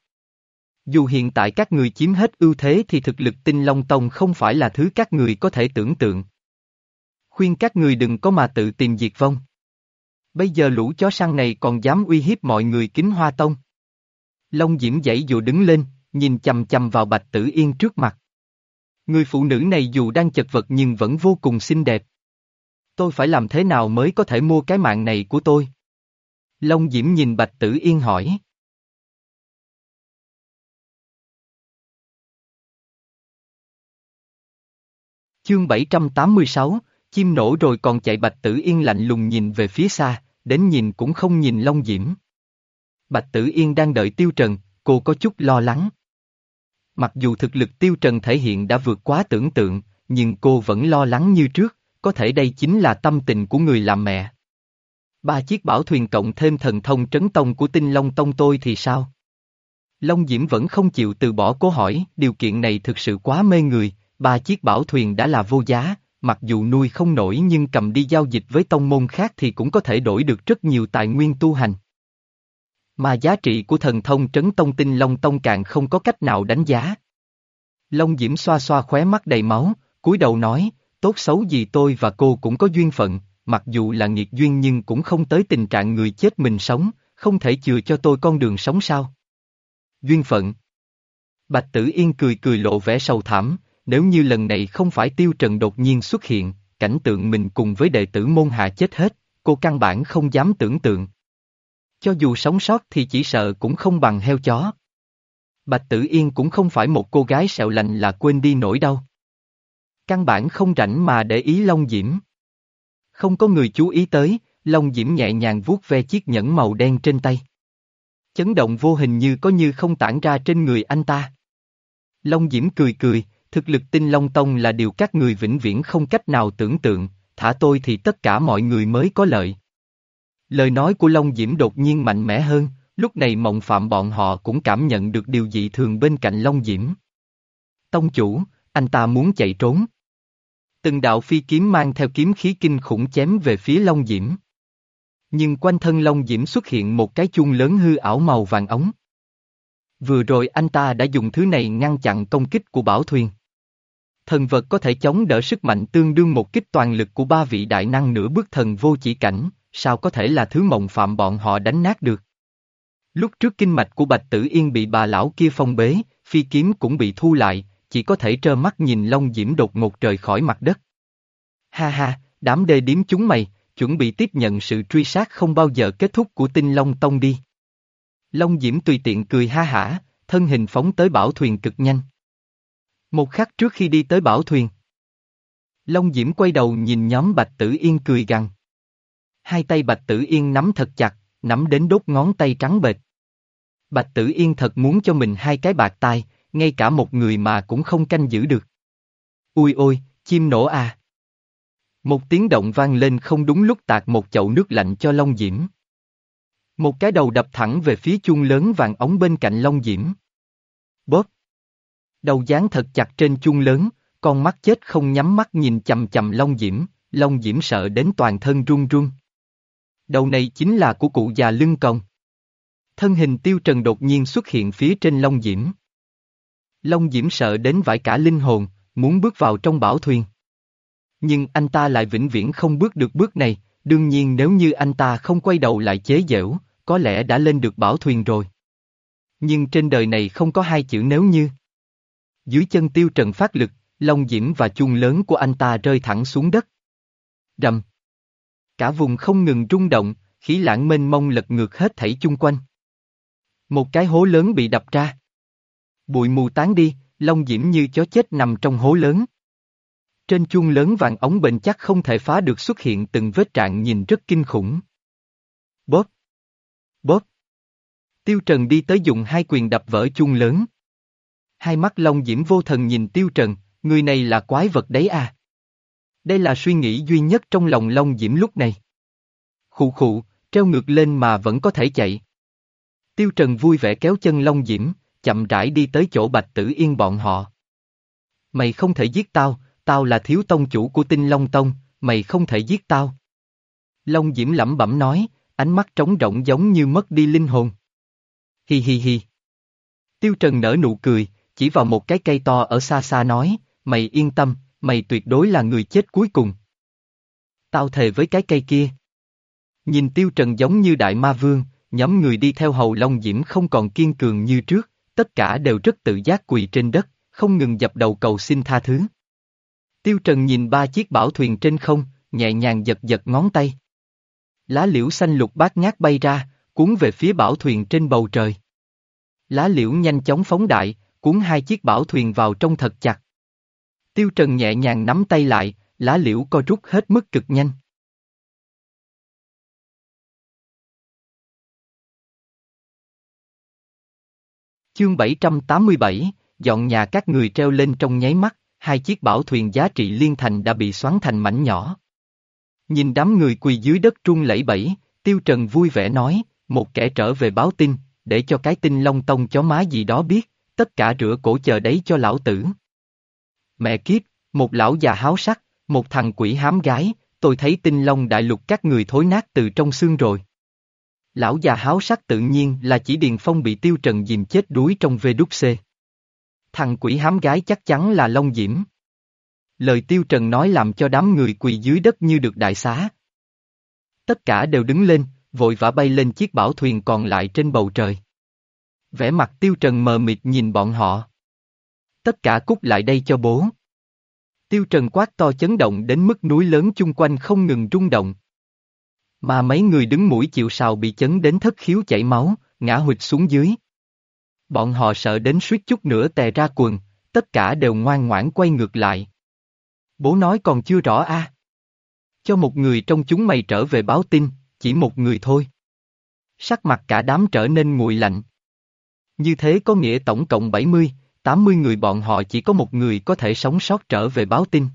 Speaker 1: Dù hiện tại các người chiếm hết ưu thế thì thực lực tinh Long Tông không phải là thứ các người có thể tưởng tượng. Khuyên các người đừng có mà tự tìm diệt vong. Bây giờ lũ chó săn này còn dám uy hiếp mọi người kính hoa tông. Long Diễm dãy dù đứng lên, nhìn chầm chầm vào Bạch Tử Yên trước mặt. Người phụ nữ này dù đang chật vật nhưng vẫn vô cùng xinh đẹp. Tôi phải làm thế nào mới có thể mua cái mạng này của tôi? Long Diễm nhìn Bạch Tử Yên hỏi. Chương 786, chim nổ rồi còn chạy Bạch Tử Yên lạnh lùng nhìn về phía xa, đến nhìn cũng không nhìn Long Diễm. Bạch Tử Yên đang đợi Tiêu Trần, cô có chút lo lắng. Mặc dù thực lực Tiêu Trần thể hiện đã vượt quá tưởng tượng, nhưng cô vẫn lo lắng như trước, có thể đây chính là tâm tình của người làm mẹ. Ba chiếc bảo thuyền cộng thêm thần thông trấn tông của tinh Long Tông tôi thì sao? Long Diễm vẫn không chịu từ bỏ cố hỏi, điều kiện này thực sự quá mê người, ba chiếc bảo thuyền đã là vô giá, mặc dù nuôi không nổi nhưng cầm đi giao dịch với tông môn khác thì cũng có thể đổi được rất nhiều tài nguyên tu hành. Mà giá trị của thần thông trấn tông tinh Long Tông càng không có cách nào đánh giá. Long Diễm xoa xoa khóe mắt đầy máu, cúi đầu nói, tốt xấu gì tôi và cô cũng có duyên phận, mặc dù là nghiệt duyên nhưng cũng không tới tình trạng người chết mình sống, không thể chừa cho tôi con đường sống sao. Duyên phận Bạch Tử Yên cười cười lộ vẻ sầu thảm, nếu như lần này không phải Tiêu Trần đột nhiên xuất hiện, cảnh tượng mình cùng với đệ tử môn hạ chết hết, cô căn bản không dám tưởng tượng. Cho dù sống sót thì chỉ sợ cũng không bằng heo chó. Bạch Tử Yên cũng không phải một cô gái sẹo lạnh là quên đi nỗi đau. Căn bản không rảnh mà để ý Long Diễm. Không có người chú ý tới, Long Diễm nhẹ nhàng vuốt ve chiếc nhẫn màu đen trên tay. Chấn động vô hình như có như không tản ra trên người anh ta. Long Diễm cười cười, thực lực tinh Long Tông là điều các người vĩnh viễn không cách nào tưởng tượng, thả tôi thì tất cả mọi người mới có lợi. Lời nói của Long Diễm đột nhiên mạnh mẽ hơn, lúc này mộng phạm bọn họ cũng cảm nhận được điều dị thường bên cạnh Long Diễm. Tông chủ, anh ta muốn chạy trốn. Từng đạo phi kiếm mang theo kiếm khí kinh khủng chém về phía Long Diễm. Nhưng quanh thân Long Diễm xuất hiện một cái chuông lớn hư ảo màu vàng ống. Vừa rồi anh ta đã dùng thứ này ngăn chặn công kích của bảo thuyền. Thần vật có thể chống đỡ sức mạnh tương đương một kích toàn lực của ba vị đại năng nửa bước thần vô chỉ cảnh, sao có thể là thứ mộng phạm bọn họ đánh nát được. Lúc trước kinh mạch của Bạch Tử Yên bị bà lão kia phong bế, phi kiếm cũng bị thu lại, chỉ có thể trơ mắt nhìn Long Diễm đột ngột trời khỏi mặt đất. Ha ha, đám đê điếm chúng mày, chuẩn bị tiếp nhận sự truy sát không bao giờ kết thúc của tinh Long Tông đi. Long Diễm tùy tiện cười ha hả, thân hình phóng tới bảo thuyền cực nhanh. Một khắc trước khi đi tới bảo thuyền. Long Diễm quay đầu nhìn nhóm Bạch Tử Yên cười gằn. Hai tay Bạch Tử Yên nắm thật chặt, nắm đến đốt ngón tay trắng bệch. Bạch Tử Yên thật muốn cho mình hai cái bạc tai, ngay cả một người mà cũng không canh giữ được. Ui ôi, chim nổ à! Một tiếng động vang lên không đúng lúc tạt một chậu nước lạnh cho Long Diễm. Một cái đầu đập thẳng về phía chuông lớn vàng ống bên cạnh Long Diễm. Bóp! Đầu dán thật chặt trên chuông lớn, con mắt chết không nhắm mắt nhìn chầm chầm Long Diễm, Long Diễm sợ đến toàn thân run run. Đầu này chính là của cụ già lưng còng. Thân hình tiêu trần đột nhiên xuất hiện phía trên Long Diễm. Long Diễm sợ đến vải cả linh hồn, muốn bước vào trong bảo thuyền. Nhưng anh ta lại vĩnh viễn không bước được bước này, đương nhiên nếu như anh ta không quay đầu lại chế giễu, có lẽ đã lên được bảo thuyền rồi. Nhưng trên đời này không có hai chữ nếu như. Dưới chân tiêu trần phát lực, Long Diễm và chuông lớn của anh ta rơi thẳng xuống đất. Rầm. Cả vùng không ngừng rung động, khí lãng mênh mông lật ngược hết thảy chung quanh. Một cái hố lớn bị đập ra. Bụi mù tán đi, Long Diễm như chó chết nằm trong hố lớn. Trên chuông lớn vàng ống bền chắc không thể phá được xuất hiện từng vết trạng nhìn rất kinh khủng. Bóp! Bóp! Tiêu Trần đi tới dùng hai quyền đập vỡ chuông lớn. Hai mắt Long Diễm vô thần nhìn Tiêu Trần, người này là quái vật đấy à. Đây là suy nghĩ duy nhất trong lòng Long Diễm lúc này. Khụ khụ, treo ngược lên mà vẫn có thể chạy. Tiêu Trần vui vẻ kéo chân Long Diễm, chậm rãi đi tới chỗ Bạch Tử Yên bọn họ. Mày không thể giết tao, tao là thiếu tông chủ của tinh Long Tông, mày không thể giết tao. Long Diễm lẩm bẩm nói, ánh mắt trống rỗng giống như mất đi linh hồn. Hi hi hi. Tiêu Trần nở nụ cười, chỉ vào một cái cây to ở xa xa nói, mày yên tâm, mày tuyệt đối là người chết cuối cùng. Tao thề với cái cây kia. Nhìn Tiêu Trần giống như đại ma vương, nhóm người đi theo hầu Long Diễm không còn kiên cường như trước, tất cả đều rất tự giác quỳ trên đất, không ngừng dập đầu cầu xin tha thứ. Tiêu Trần nhìn ba chiếc bảo thuyền trên không, nhẹ nhàng giật giật ngón tay. Lá liễu xanh lục bát ngát bay ra, cuốn về phía bảo thuyền trên bầu trời. Lá liễu nhanh chóng phóng đại, cuốn hai chiếc bảo thuyền vào trong thật chặt. Tiêu Trần nhẹ nhàng nắm tay lại, lá liễu co rút hết mức cực nhanh. Chương 787, dọn nhà các người treo lên trong nháy mắt, hai chiếc bảo thuyền giá trị liên thành đã bị xoắn thành mảnh nhỏ. Nhìn đám người quỳ dưới đất trung lẫy bẫy, Tiêu Trần vui vẻ nói, một kẻ trở về báo tin, để cho cái tin Long Tông chó má gì đó biết, tất cả rửa cổ chờ đấy cho lão tử. Mẹ kiếp, một lão già háo sắc, một thằng quỷ hám gái, tôi thấy tinh Long đại lục các người thối nát từ trong xương rồi. Lão già háo sắc tự nhiên là chỉ Điền Phong bị Tiêu Trần dìm chết đuối trong vê đúc xê. Thằng quỷ hám gái chắc chắn là Long Diễm. Lời Tiêu Trần nói làm cho đám người quỳ dưới đất như được đại xá. Tất cả đều đứng lên, vội vã bay lên chiếc bảo thuyền còn lại trên bầu trời. Vẻ mặt Tiêu Trần mờ mịt nhìn bọn họ. Tất cả cút lại đây cho bố. Tiêu Trần quát to chấn động đến mức núi lớn chung quanh không ngừng rung động. Mà mấy người đứng mũi chịu sào bị chấn đến thất khiếu chảy máu, ngã hụt xuống dưới. Bọn họ sợ đến suýt chút nữa tè ra quần, tất cả đều ngoan ngoãn quay ngược lại. Bố nói còn chưa rõ a. Cho một người trong chúng mày trở về báo tin, chỉ một người thôi. Sắc mặt cả đám trở nên nguội lạnh. Như thế có nghĩa tổng cộng 70, 80 người bọn họ chỉ có một người có thể sống sót trở về báo tin.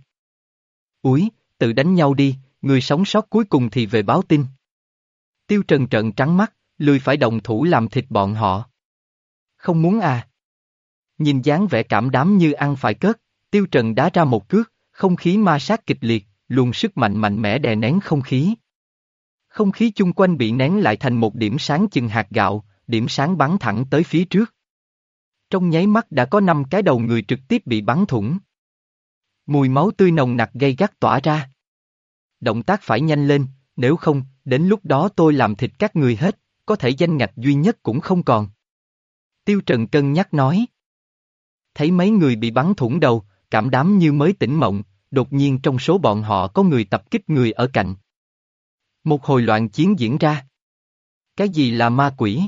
Speaker 1: Úi, tự đánh nhau đi, người sống sót cuối cùng thì về báo tin. Tiêu Trần trợn trắng mắt, lười phải đồng thủ làm thịt bọn họ. Không muốn à. Nhìn dáng vẻ cảm đám như ăn phải cớt, Tiêu Trần đá ra một cước, không khí ma sát kịch liệt, luồng sức mạnh mạnh mẽ đè nén không khí. Không khí chung quanh bị nén lại thành một điểm sáng chừng hạt gạo, điểm sáng bắn thẳng tới phía trước. Trong nháy mắt đã có năm cái đầu người trực tiếp bị bắn thủng. Mùi máu tươi nồng nặc gây gắt tỏa ra. Động tác phải nhanh lên, nếu không, đến lúc đó tôi làm thịt các người hết, có thể danh ngạch duy nhất cũng không còn. Tiêu Trần cân nhắc nói. Thấy mấy người bị bắn thủng đầu, cảm đám như mới tỉnh mộng, đột nhiên trong số bọn họ có người tập kích người ở cạnh. Một hồi loạn chiến diễn ra. Cái gì là ma quỷ?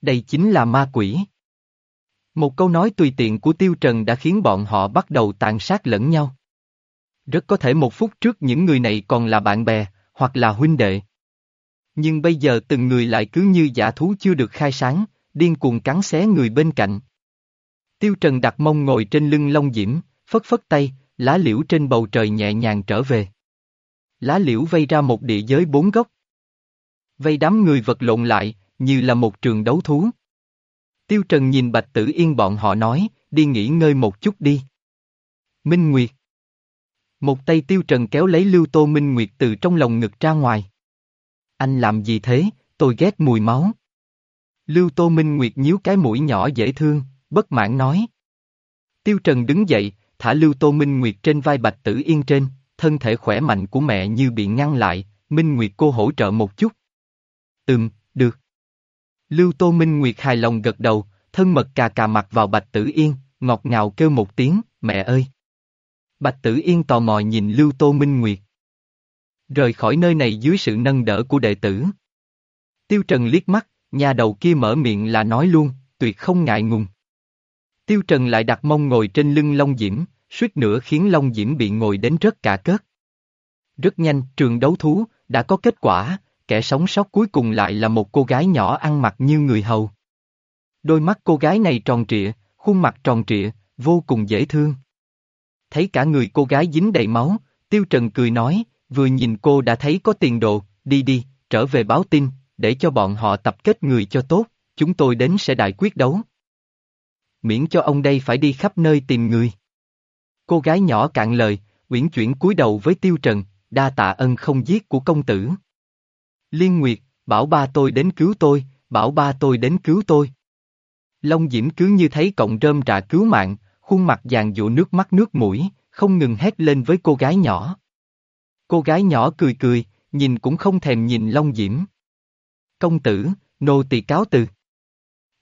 Speaker 1: Đây chính là ma quỷ. Một câu nói tùy tiện của Tiêu Trần đã khiến bọn họ bắt đầu tàn sát lẫn nhau. Rất có thể một phút trước những người này còn là bạn bè, hoặc là huynh đệ. Nhưng bây giờ từng người lại cứ như giả thú chưa được khai sáng, điên cuồng cắn xé người bên cạnh. Tiêu Trần đặt mông ngồi trên lưng Long Diễm, phất phất tay, lá liễu trên bầu trời nhẹ nhàng trở về. Lá liễu vây ra một địa giới bốn góc. Vây đám người vật lộn lại, như là một trường đấu thú. Tiêu Trần nhìn Bạch Tử Yên bọn họ nói, đi nghỉ ngơi một chút đi. Minh Nguyệt. Một tay Tiêu Trần kéo lấy Lưu Tô Minh Nguyệt từ trong lòng ngực ra ngoài. Anh làm gì thế, tôi ghét mùi máu. Lưu Tô Minh Nguyệt nhíu cái mũi nhỏ dễ thương, bất mãn nói. Tiêu Trần đứng dậy, thả Lưu Tô Minh Nguyệt trên vai Bạch Tử Yên trên, thân thể khỏe mạnh của mẹ như bị ngăn lại, Minh Nguyệt cô hỗ trợ một chút. Ừm, được. Lưu Tô Minh Nguyệt hài lòng gật đầu, thân mật cà cà mặt vào Bạch Tử Yên, ngọt ngào kêu một tiếng, mẹ ơi. Bạch Tử Yên tò mò nhìn Lưu Tô Minh Nguyệt. Rời khỏi nơi này dưới sự nâng đỡ của đệ tử. Tiêu Trần liếc mắt, nhà đầu kia mở miệng là nói luôn, tuyệt không ngại ngùng. Tiêu Trần lại đặt mông ngồi trên lưng Long Diễm, suýt nữa khiến Long Diễm bị ngồi đến rất cả cớt. Rất nhanh, trường đấu thú, đã có kết quả, kẻ sống sót cuối cùng lại là một cô gái nhỏ ăn mặc như người hầu. Đôi mắt cô gái này tròn trịa, khuôn mặt tròn trịa, vô cùng dễ thương. Thấy cả người cô gái dính đầy máu, Tiêu Trần cười nói, vừa nhìn cô đã thấy có tiền đồ, đi đi, trở về báo tin, để cho bọn họ tập kết người cho tốt, chúng tôi đến sẽ đại quyết đấu. Miễn cho ông đây phải đi khắp nơi tìm người. Cô gái nhỏ cạn lời, uyển chuyển cúi đầu với Tiêu Trần, đa tạ ân không giết của công tử. Liên Nguyệt, bảo ba tôi đến cứu tôi, bảo ba tôi đến cứu tôi. Long Diễm cứ như thấy cộng rơm rạ cứu mạng, khuôn mặt dàn dụ nước mắt nước mũi, không ngừng hét lên với cô gái nhỏ. Cô gái nhỏ cười cười, nhìn cũng không thèm nhìn Long Diễm. Công tử, nô tỳ cáo từ.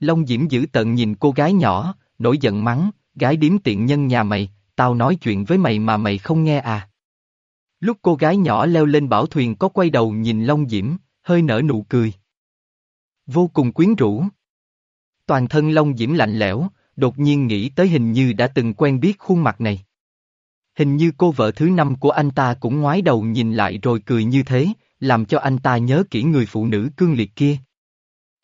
Speaker 1: Long Diễm giữ tận nhìn cô gái nhỏ, nổi giận mắng, gái điếm tiện nhân nhà mày, tao nói chuyện với mày mà mày không nghe à. Lúc cô gái nhỏ leo lên bảo thuyền có quay đầu nhìn Long Diễm, hơi nở nụ cười. Vô cùng quyến rũ. Toàn thân Long Diễm lạnh lẽo, đột nhiên nghĩ tới hình như đã từng quen biết khuôn mặt này. Hình như cô vợ thứ năm của anh ta cũng ngoái đầu nhìn lại rồi cười như thế, làm cho anh ta nhớ kỹ người phụ nữ cương liệt kia.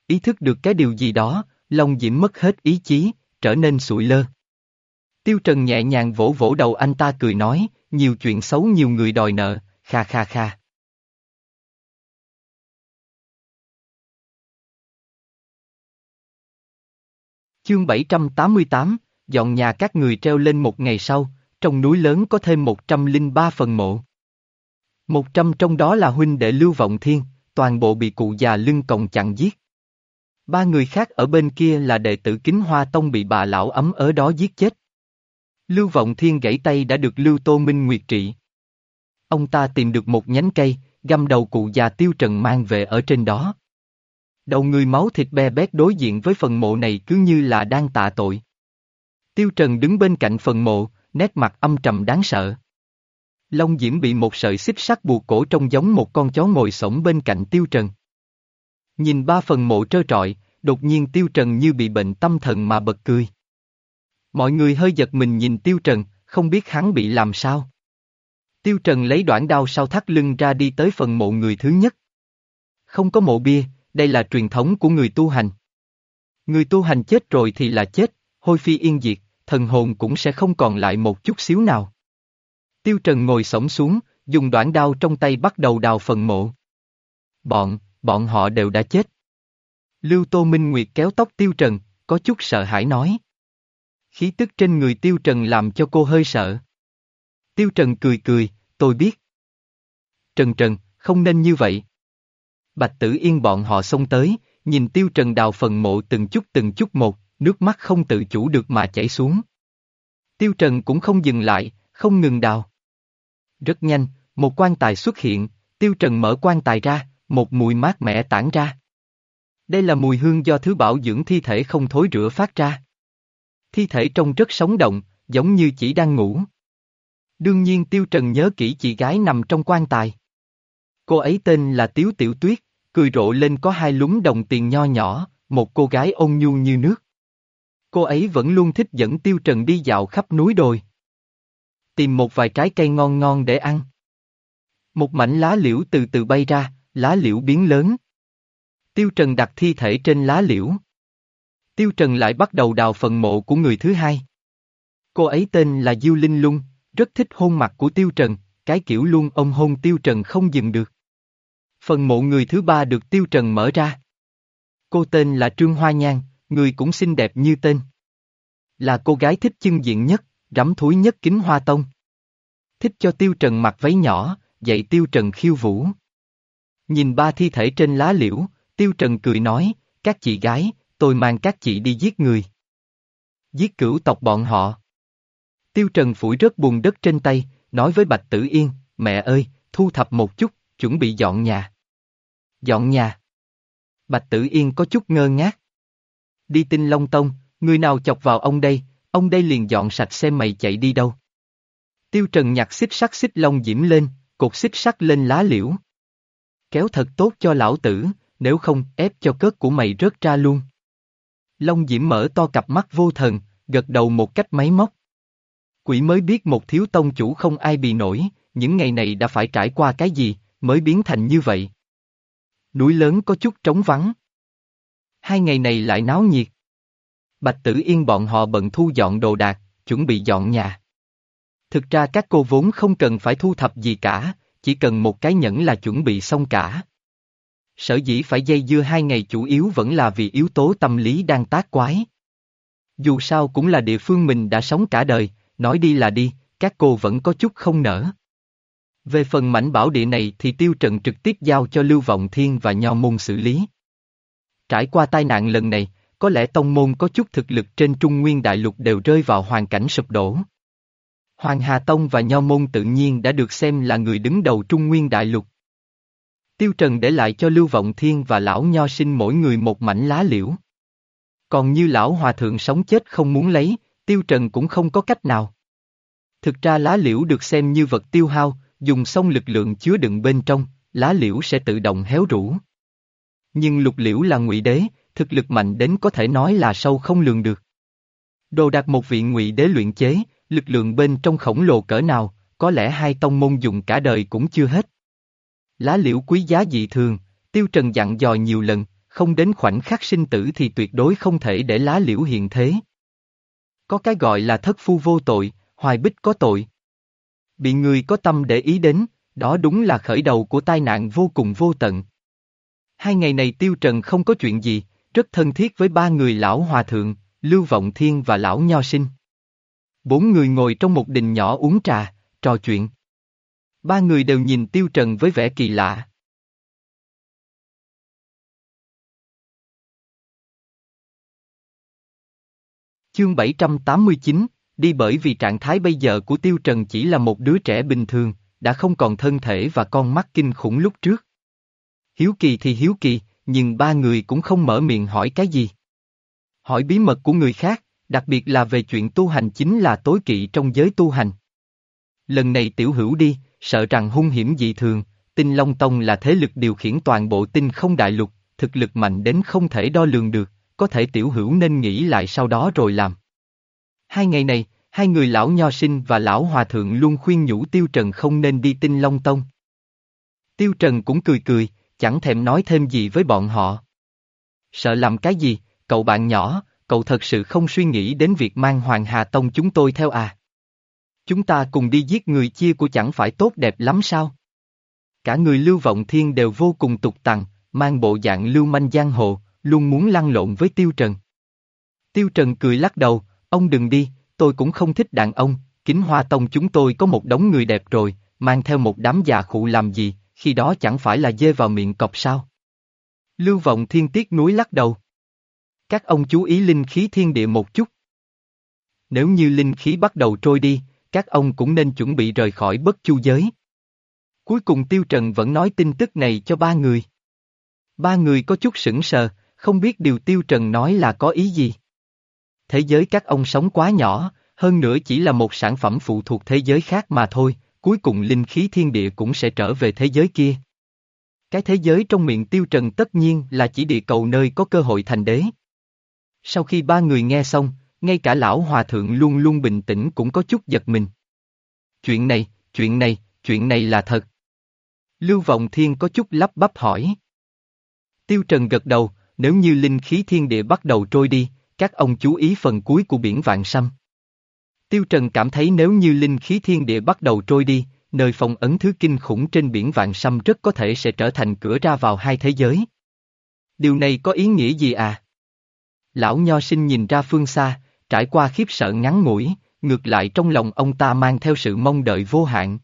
Speaker 1: Ý thức được cái điều gì đó, Long Diễm mất hết ý chí, trở nên sụi lơ. Tiêu Trần nhẹ nhàng vỗ vỗ đầu anh ta cười nói, nhiều chuyện xấu nhiều người đòi nợ, kha kha kha. Chương 788, dọn nhà các người treo lên một ngày sau, trong núi lớn có thêm 103 phần mộ. 100 trong đó là huynh đệ Lưu Vọng Thiên, toàn bộ bị cụ già lưng còng chặn giết. Ba người khác ở bên kia là đệ tử Kính Hoa Tông bị bà lão ấm ở đó giết chết. Lưu Vọng Thiên gãy tay đã được Lưu Tô Minh Nguyệt trị. Ông ta tìm được một nhánh cây, găm đầu cụ già Tiêu Trần mang về ở trên đó. Đầu người máu thịt be bét đối diện với phần mộ này cứ như là đang tạ tội. Tiêu Trần đứng bên cạnh phần mộ, nét mặt âm trầm đáng sợ. Long Diễm bị một sợi xích sắt buộc cổ trông giống một con chó ngồi sổng bên cạnh Tiêu Trần. Nhìn ba phần mộ trơ trọi, đột nhiên Tiêu Trần như bị bệnh tâm thần mà bật cười. Mọi người hơi giật mình nhìn Tiêu Trần, không biết hắn bị làm sao. Tiêu Trần lấy đoạn đao sau thắt lưng ra đi tới phần mộ người thứ nhất. Không có mộ bia, đây là truyền thống của người tu hành. Người tu hành chết rồi thì là chết, hôi phi yên diệt, thần hồn cũng sẽ không còn lại một chút xíu nào. Tiêu Trần ngồi sổng xuống, dùng đoạn đao trong tay bắt đầu đào phần mộ. Bọn, bọn họ đều đã chết. Lưu Tô Minh Nguyệt kéo tóc Tiêu Trần, có chút sợ hãi nói. Khí tức trên người Tiêu Trần làm cho cô hơi sợ. Tiêu Trần cười cười, tôi biết. Trần Trần, không nên như vậy. Bạch Tử Yên bọn họ xông tới, nhìn Tiêu Trần đào phần mộ từng chút từng chút một, nước mắt không tự chủ được mà chảy xuống. Tiêu Trần cũng không dừng lại, không ngừng đào. Rất nhanh, một quan tài xuất hiện, Tiêu Trần mở quan tài ra, một mùi mát mẻ tản ra. Đây là mùi hương do thứ bảo dưỡng thi thể không thối rửa phát ra. Thi thể trông rất sống động, giống như chỉ đang ngủ. Đương nhiên Tiêu Trần nhớ kỹ chị gái nằm trong quan tài. Cô ấy tên là Tiếu Tiểu Tuyết, cười rộ lên có hai lúng đồng tiền nho nhỏ, một cô gái ôn nhu như nước. Cô ấy vẫn luôn thích dẫn Tiêu Trần đi dạo khắp núi đồi. Tìm một vài trái cây ngon ngon để ăn. Một mảnh lá liễu từ từ bay ra, lá liễu biến lớn. Tiêu Trần đặt thi thể trên lá liễu. Tiêu Trần lại bắt đầu đào phần mộ của người thứ hai. Cô ấy tên là Diêu Linh Lung, rất thích hôn mặt của Tiêu Trần, cái kiểu luôn ông hôn Tiêu Trần không dừng được. Phần mộ người thứ ba được Tiêu Trần mở ra. Cô tên là Trương Hoa Nhan, người cũng xinh đẹp như tên. Là cô gái thích chân diện nhất, rắm thúi nhất kính hoa tông. Thích cho Tiêu Trần mặc váy nhỏ, dạy Tiêu Trần khiêu vũ. Nhìn ba thi thể trên lá liễu, Tiêu Trần cười nói, các chị gái, tôi mang các chị đi giết người. Giết cửu tộc bọn họ. Tiêu Trần phủi rớt bùn đất trên tay, nói với Bạch Tử Yên, mẹ ơi, thu thập một chút, chuẩn bị dọn nhà. Dọn nhà. Bạch Tử Yên có chút ngơ ngác. Đi tinh Long Tông, người nào chọc vào ông đây, ông đây liền dọn sạch xem mày chạy đi đâu. Tiêu Trần nhặt xích sắt xích long diễm lên, cột xích sắt lên lá liễu. Kéo thật tốt cho lão tử, nếu không ép cho cớt của mày rớt ra luôn. Long Diễm mở to cặp mắt vô thần, gật đầu một cách máy móc. Quỷ mới biết một thiếu tông chủ không ai bị nổi, những ngày này đã phải trải qua cái gì, mới biến thành như vậy. Núi lớn có chút trống vắng. Hai ngày này lại náo nhiệt. Bạch Tử Yên bọn họ bận thu dọn đồ đạc, chuẩn bị dọn nhà. Thực ra các cô vốn không cần phải thu thập gì cả, chỉ cần một cái nhẫn là chuẩn bị xong cả. Sở dĩ phải dây dưa hai ngày chủ yếu vẫn là vì yếu tố tâm lý đang tác quái. Dù sao cũng là địa phương mình đã sống cả đời, nói đi là đi, các cô vẫn có chút không nở. Về phần mảnh bảo địa này thì Tiêu Trần trực tiếp giao cho Lưu Vọng Thiên và Nho Môn xử lý. Trải qua tai nạn lần này, có lẽ tông môn có chút thực lực trên Trung Nguyên Đại Lục đều rơi vào hoàn cảnh sụp đổ. Hoàng Hà Tông và Nho Môn tự nhiên đã được xem là người đứng đầu Trung Nguyên Đại Lục. Tiêu Trần để lại cho Lưu Vọng Thiên và Lão Nho Sinh mỗi người một mảnh lá liễu. Còn như Lão Hòa Thượng sống chết không muốn lấy, Tiêu Trần cũng không có cách nào. Thực ra lá liễu được xem như vật tiêu hao, dùng xong lực lượng chứa đựng bên trong, lá liễu sẽ tự động héo rũ. Nhưng lục liễu là ngụy đế, thực lực mạnh đến có thể nói là sâu không lường được. Đồ đạt một vị ngụy đế luyện chế, lực lượng bên trong khổng lồ cỡ nào, có lẽ hai tông môn dùng cả đời cũng chưa hết. Lá liễu quý giá dị thường, tiêu trần dặn dò nhiều lần, không đến khoảnh khắc sinh tử thì tuyệt đối không thể để lá liễu hiện thế. Có cái gọi là thất phu vô tội, hoài bích có tội. Bị người có tâm để ý đến, đó đúng là khởi đầu của tai nạn vô cùng vô tận. Hai ngày này Tiêu Trần không có chuyện gì, rất thân thiết với ba người lão hòa thượng, Lưu Vọng Thiên và lão Nho Sinh. Bốn người ngồi trong một đình nhỏ uống trà, trò chuyện. Ba người đều nhìn Tiêu Trần với vẻ kỳ lạ. Chương 789, đi bởi vì trạng thái bây giờ của Tiêu Trần chỉ là một đứa trẻ bình thường, đã không còn thân thể và con mắt kinh khủng lúc trước. Hiếu kỳ thì hiếu kỳ, nhưng ba người cũng không mở miệng hỏi cái gì. Hỏi bí mật của người khác, đặc biệt là về chuyện tu hành chính là tối kỵ trong giới tu hành. Lần này tiểu hữu đi, sợ rằng hung hiểm dị thường, tinh Long Tông là thế lực điều khiển toàn bộ tinh không đại lục, thực lực mạnh đến không thể đo lường được, có thể tiểu hữu nên nghĩ lại sau đó rồi làm. Hai ngày này, hai người lão nho sinh và lão hòa thượng luôn khuyên nhủ Tiêu Trần không nên đi tinh Long Tông. Tiêu Trần cũng cười cười, chẳng thèm nói thêm gì với bọn họ. Sợ làm cái gì, cậu bạn nhỏ, cậu thật sự không suy nghĩ đến việc mang Hoàng Hà Tông chúng tôi theo à? Chúng ta cùng đi giết người chia của chẳng phải tốt đẹp lắm sao? Cả người lưu vọng thiên đều vô cùng tục tằng, mang bộ dạng lưu manh giang hồ, luôn muốn lăn lộn với Tiêu Trần. Tiêu Trần cười lắc đầu, ông đừng đi, tôi cũng không thích đàn ông, kính hoa tông chúng tôi có một đống người đẹp rồi, mang theo một đám già khụ làm gì, khi đó chẳng phải là dê vào miệng cọp sao. Lưu vọng thiên tiết núi lắc đầu. Các ông chú ý linh khí thiên địa một chút. Nếu như linh khí bắt đầu trôi đi, các ông cũng nên chuẩn bị rời khỏi bất chu giới. Cuối cùng Tiêu Trần vẫn nói tin tức này cho ba người. Ba người có chút sững sờ, không biết điều Tiêu Trần nói là có ý gì. Thế giới các ông sống quá nhỏ, hơn nữa chỉ là một sản phẩm phụ thuộc thế giới khác mà thôi, cuối cùng linh khí thiên địa cũng sẽ trở về thế giới kia. Cái thế giới trong miệng Tiêu Trần tất nhiên là chỉ địa cầu nơi có cơ hội thành đế. Sau khi ba người nghe xong, ngay cả lão hòa thượng luôn luôn bình tĩnh cũng có chút giật mình. Chuyện này, chuyện này, chuyện này là thật. Lưu Vọng Thiên có chút lắp bắp hỏi. Tiêu Trần gật đầu, nếu như linh khí thiên địa bắt đầu trôi đi, các ông chú ý phần cuối của biển vạn sâm. Tiêu Trần cảm thấy nếu như linh khí thiên địa bắt đầu trôi đi, nơi phòng ấn thứ kinh khủng trên biển vạn sâm rất có thể sẽ trở thành cửa ra vào hai thế giới. Điều này có ý nghĩa gì à? Lão Nho sinh nhìn ra phương xa, trải qua khiếp sợ ngắn ngủi, ngược lại trong lòng ông ta mang theo sự mong đợi vô hạn.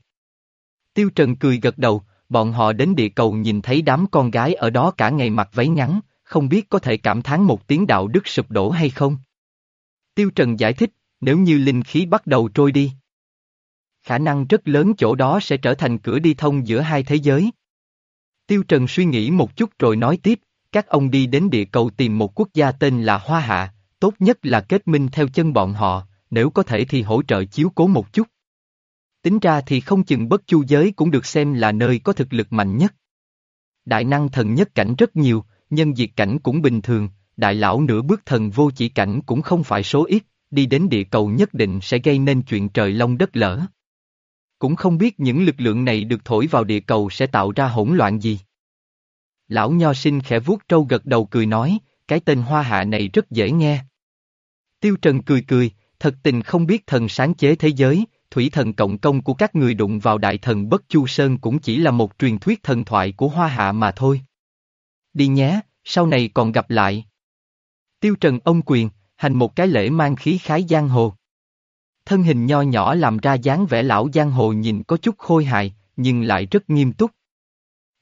Speaker 1: Tiêu Trần cười gật đầu, bọn họ đến địa cầu nhìn thấy đám con gái ở đó cả ngày mặc váy ngắn, không biết có thể cảm thán một tiếng đạo đức sụp đổ hay không. Tiêu Trần giải thích, nếu như linh khí bắt đầu trôi đi. Khả năng rất lớn chỗ đó sẽ trở thành cửa đi thông giữa hai thế giới. Tiêu Trần suy nghĩ một chút rồi nói tiếp, các ông đi đến địa cầu tìm một quốc gia tên là Hoa Hạ, tốt nhất là kết minh theo chân bọn họ, nếu có thể thì hỗ trợ chiếu cố một chút. Tính ra thì không chừng bất chu giới cũng được xem là nơi có thực lực mạnh nhất. Đại năng thần nhất cảnh rất nhiều, nhân diệt cảnh cũng bình thường, đại lão nửa bước thần vô chỉ cảnh cũng không phải số ít, đi đến địa cầu nhất định sẽ gây nên chuyện trời long đất lở. Cũng không biết những lực lượng này được thổi vào địa cầu sẽ tạo ra hỗn loạn gì. Lão Nho sinh khẽ vuốt trâu gật đầu cười nói, cái tên hoa hạ này rất dễ nghe. Tiêu Trần cười cười, thật tình không biết thần sáng chế thế giới, thủy thần cộng công của các người đụng vào đại thần Bất Chu Sơn cũng chỉ là một truyền thuyết thần thoại của hoa hạ mà thôi. Đi nhé, sau này còn gặp lại. Tiêu Trần ông quyền, hành một cái lễ mang khí khái giang hồ. Thân hình nho nhỏ làm ra dáng vẻ lão giang hồ nhìn có chút khôi hài, nhưng lại rất nghiêm túc.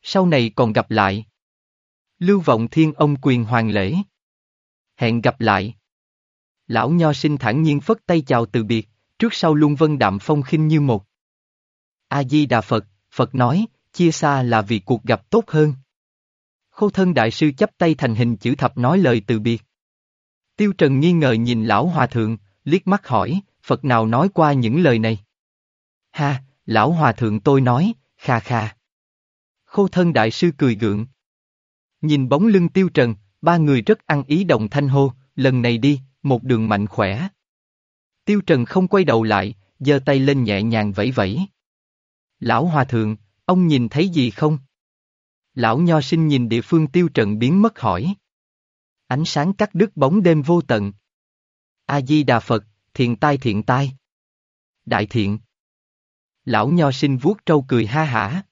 Speaker 1: Sau này còn gặp lại. Lưu vọng thiên ông quyền hoàng lễ. Hẹn gặp lại. Lão nho sinh thản nhiên phất tay chào từ biệt, trước sau luôn vân đạm phong khinh như một. A-di-đà Phật, Phật nói, chia xa là vì cuộc gặp tốt hơn. Khô thân đại sư chấp tay thành hình chữ thập nói lời từ biệt. Tiêu Trần nghi ngờ nhìn lão hòa thượng, liếc mắt hỏi, Phật nào nói qua những lời này? Ha, lão hòa thượng tôi nói, kha kha. Khô thân đại sư cười gượng. Nhìn bóng lưng Tiêu Trần, ba người rất ăn ý đồng thanh hô, lần này đi, một đường mạnh khỏe. Tiêu Trần không quay đầu lại, giơ tay lên nhẹ nhàng vẫy vẫy. Lão hòa thượng, ông nhìn thấy gì không? Lão nho sinh nhìn địa phương Tiêu Trần biến mất hỏi. Ánh sáng cắt đứt bóng đêm vô tận. A-di-đà Phật, thiện tai thiện tai. Đại thiện. Lão nho sinh vuốt trâu cười ha hả.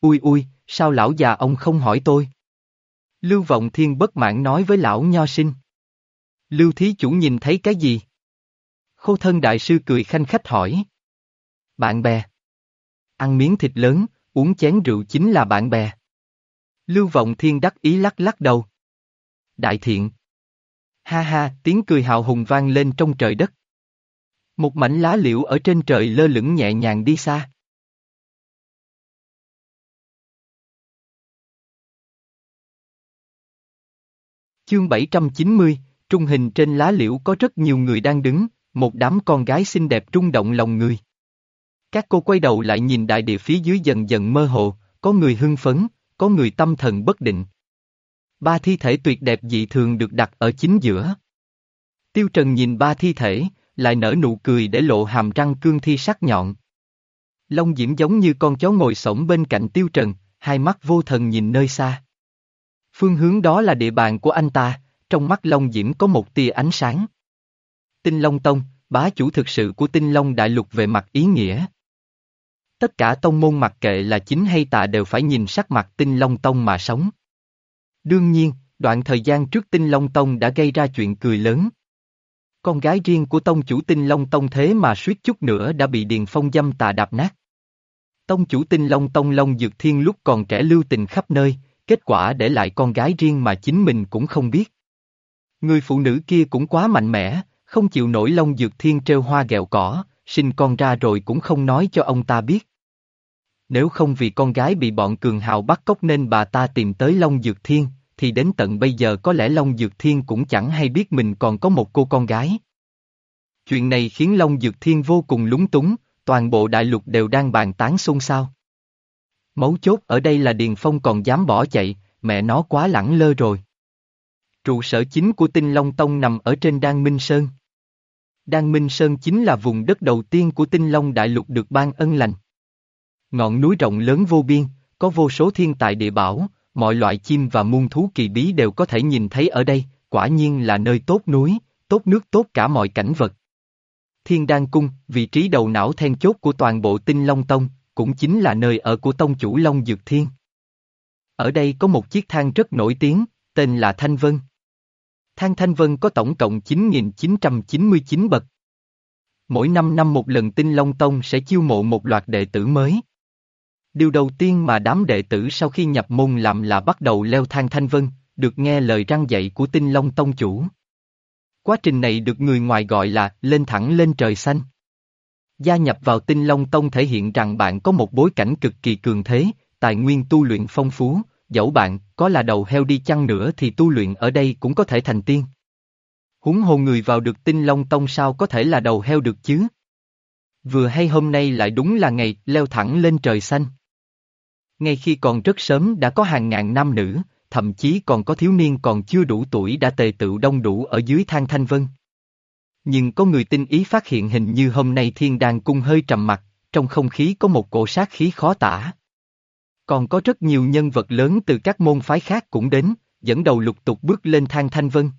Speaker 1: Ui ui, sao lão già ông không hỏi tôi? Lưu Vọng Thiên bất mãn nói với lão nho sinh. Lưu Thí Chủ nhìn thấy cái gì? Khô thân đại sư cười khanh khách hỏi. Bạn bè. Ăn miếng thịt lớn, uống chén rượu chính là bạn bè. Lưu Vọng Thiên đắc ý lắc lắc đầu. Đại thiện. Ha ha, tiếng cười hào hùng vang lên trong trời đất. Một mảnh lá liễu ở trên trời lơ lửng nhẹ nhàng đi xa. Chương 790, trung hình trên lá liễu có rất nhiều người đang đứng, một đám con gái xinh đẹp rung động lòng người. Các cô quay đầu lại nhìn đại địa phía dưới dần dần mơ hồ, có người hưng phấn, có người tâm thần bất định. Ba thi thể tuyệt đẹp dị thường được đặt ở chính giữa. Tiêu Trần nhìn ba thi thể, lại nở nụ cười để lộ hàm răng cương thi sắc nhọn. Long Diễm giống như con chó ngồi sổng bên cạnh Tiêu Trần, hai mắt vô thần nhìn nơi xa. Phương hướng đó là địa bàn của anh ta, trong mắt Long Diễm có một tia ánh sáng. Tinh Long Tông, bá chủ thực sự của Tinh Long Đại Lục về mặt ý nghĩa. Tất cả tông môn mặc kệ là chính hay tà đều phải nhìn sắc mặt Tinh Long Tông mà sống. Đương nhiên, đoạn thời gian trước Tinh Long Tông đã gây ra chuyện cười lớn. Con gái riêng của tông chủ Tinh Long Tông thế mà suýt chút nữa đã bị Điền Phong dâm tà đạp nát. Tông chủ Tinh Long Tông Long Dược Thiên lúc còn trẻ lưu tình khắp nơi, kết quả để lại con gái riêng mà chính mình cũng không biết. Người phụ nữ kia cũng quá mạnh mẽ, không chịu nổi Long Dược Thiên treo hoa gẹo cỏ, sinh con ra rồi cũng không nói cho ông ta biết. Nếu không vì con gái bị bọn cường hào bắt cóc nên bà ta tìm tới Long Dược Thiên, thì đến tận bây giờ có lẽ Long Dược Thiên cũng chẳng hay biết mình còn có một cô con gái. Chuyện này khiến Long Dược Thiên vô cùng lúng túng, toàn bộ đại lục đều đang bàn tán xôn xao. Mấu chốt ở đây là Điền Phong còn dám bỏ chạy, mẹ nó quá lẳng lơ rồi. Trụ sở chính của Tinh Long Tông nằm ở trên Đan Minh Sơn. Đan Minh Sơn chính là vùng đất đầu tiên của Tinh Long Đại Lục được ban ân lành. Ngọn núi rộng lớn vô biên, có vô số thiên tài địa bảo, mọi loại chim và muôn thú kỳ bí đều có thể nhìn thấy ở đây, quả nhiên là nơi tốt núi, tốt nước tốt cả mọi cảnh vật. Thiên Đan Cung, vị trí đầu não then chốt của toàn bộ tinh Long Tông, cũng chính là nơi ở của tông chủ Long Dược Thiên. Ở đây có một chiếc thang rất nổi tiếng, tên là Thanh Vân. Thang Thanh Vân có tổng cộng 9.999 bậc. Mỗi năm năm một lần tinh Long Tông sẽ chiêu mộ một loạt đệ tử mới. Điều đầu tiên mà đám đệ tử sau khi nhập môn làm là bắt đầu leo thang thanh vân, được nghe lời răng dạy của tinh long tông chủ. Quá trình này được người ngoài gọi là lên thẳng lên trời xanh. Gia nhập vào tinh long tông thể hiện rằng bạn có một bối cảnh cực kỳ cường thế, tài nguyên tu luyện phong phú, dẫu bạn có là đầu heo đi chăng nữa thì tu luyện ở đây cũng có thể thành tiên. húng hồ người vào được tinh long tông sao có thể là đầu heo được chứ? Vừa hay hôm nay lại đúng là ngày leo thẳng lên trời xanh. Ngay khi còn rất sớm đã có hàng ngàn nam nữ, thậm chí còn có thiếu niên còn chưa đủ tuổi đã tề tựu đông đủ ở dưới thang thanh vân. Nhưng có người tinh ý phát hiện hình như hôm nay thiên đàng cung hơi trầm mặt, trong không khí có một cổ sát khí khó tả. Còn có rất nhiều nhân vật lớn từ các môn phái khác cũng đến, dẫn đầu lục tục bước lên thang thanh vân.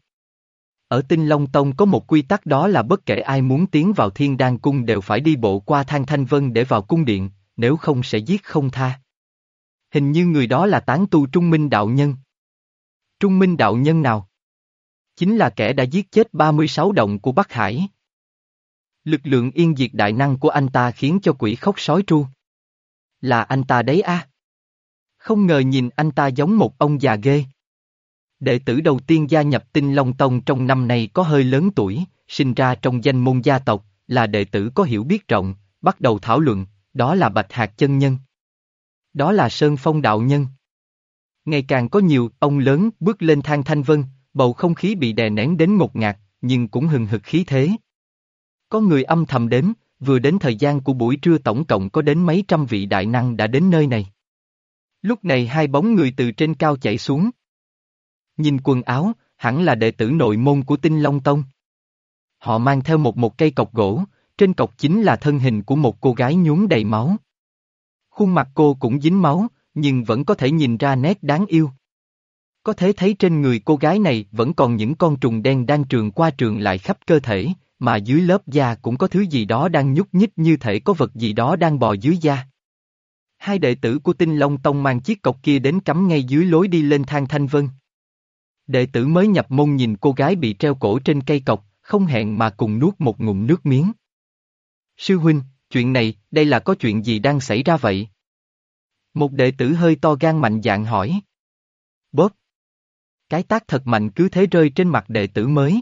Speaker 1: Ở Tinh Long Tông có một quy tắc đó là bất kể ai muốn tiến vào thiên đan cung đều phải đi bộ qua thang thanh vân để vào cung điện, nếu không sẽ giết không tha. Hình như người đó là tán tu Trung Minh Đạo Nhân. Trung Minh Đạo Nhân nào? Chính là kẻ đã giết chết 36 động của Bắc Hải. Lực lượng yên diệt đại năng của anh ta khiến cho quỷ khóc sói tru. Là anh ta đấy à? Không ngờ nhìn anh ta giống một ông già ghê. Đệ tử đầu tiên gia nhập tinh Long Tông trong năm nay có hơi lớn tuổi, sinh ra trong danh môn gia tộc, là đệ tử có hiểu biết rộng, bắt đầu thảo luận, đó là Bạch Hạc Chân Nhân. Đó là Sơn Phong Đạo Nhân. Ngày càng có nhiều ông lớn bước lên thang thanh vân, bầu không khí bị đè nén đến ngột ngạt, nhưng cũng hừng hực khí thế. Có người âm thầm đếm, vừa đến thời gian của buổi trưa tổng cộng có đến mấy trăm vị đại năng đã đến nơi này. Lúc này hai bóng người từ trên cao chạy xuống. Nhìn quần áo, hẳn là đệ tử nội môn của tinh Long Tông. Họ mang theo một một cây cọc gỗ, trên cọc chính là thân hình của một cô gái nhuốm đầy máu. Khuôn mặt cô cũng dính máu, nhưng vẫn có thể nhìn ra nét đáng yêu. Có thể thấy trên người cô gái này vẫn còn những con trùng đen đang trường qua trường lại khắp cơ thể, mà dưới lớp da cũng có thứ gì đó đang nhúc nhích như thể có vật gì đó đang bò dưới da. Hai đệ tử của tinh Long Tông mang chiếc cọc kia đến cắm ngay dưới lối đi lên thang Thanh Vân. Đệ tử mới nhập môn nhìn cô gái bị treo cổ trên cây cọc, không hẹn mà cùng nuốt một ngụm nước miếng. Sư huynh, chuyện này, đây là có chuyện gì đang xảy ra vậy? Một đệ tử hơi to gan mạnh dạng hỏi. Bóp. Cái tác thật mạnh cứ thế rơi trên mặt đệ tử mới.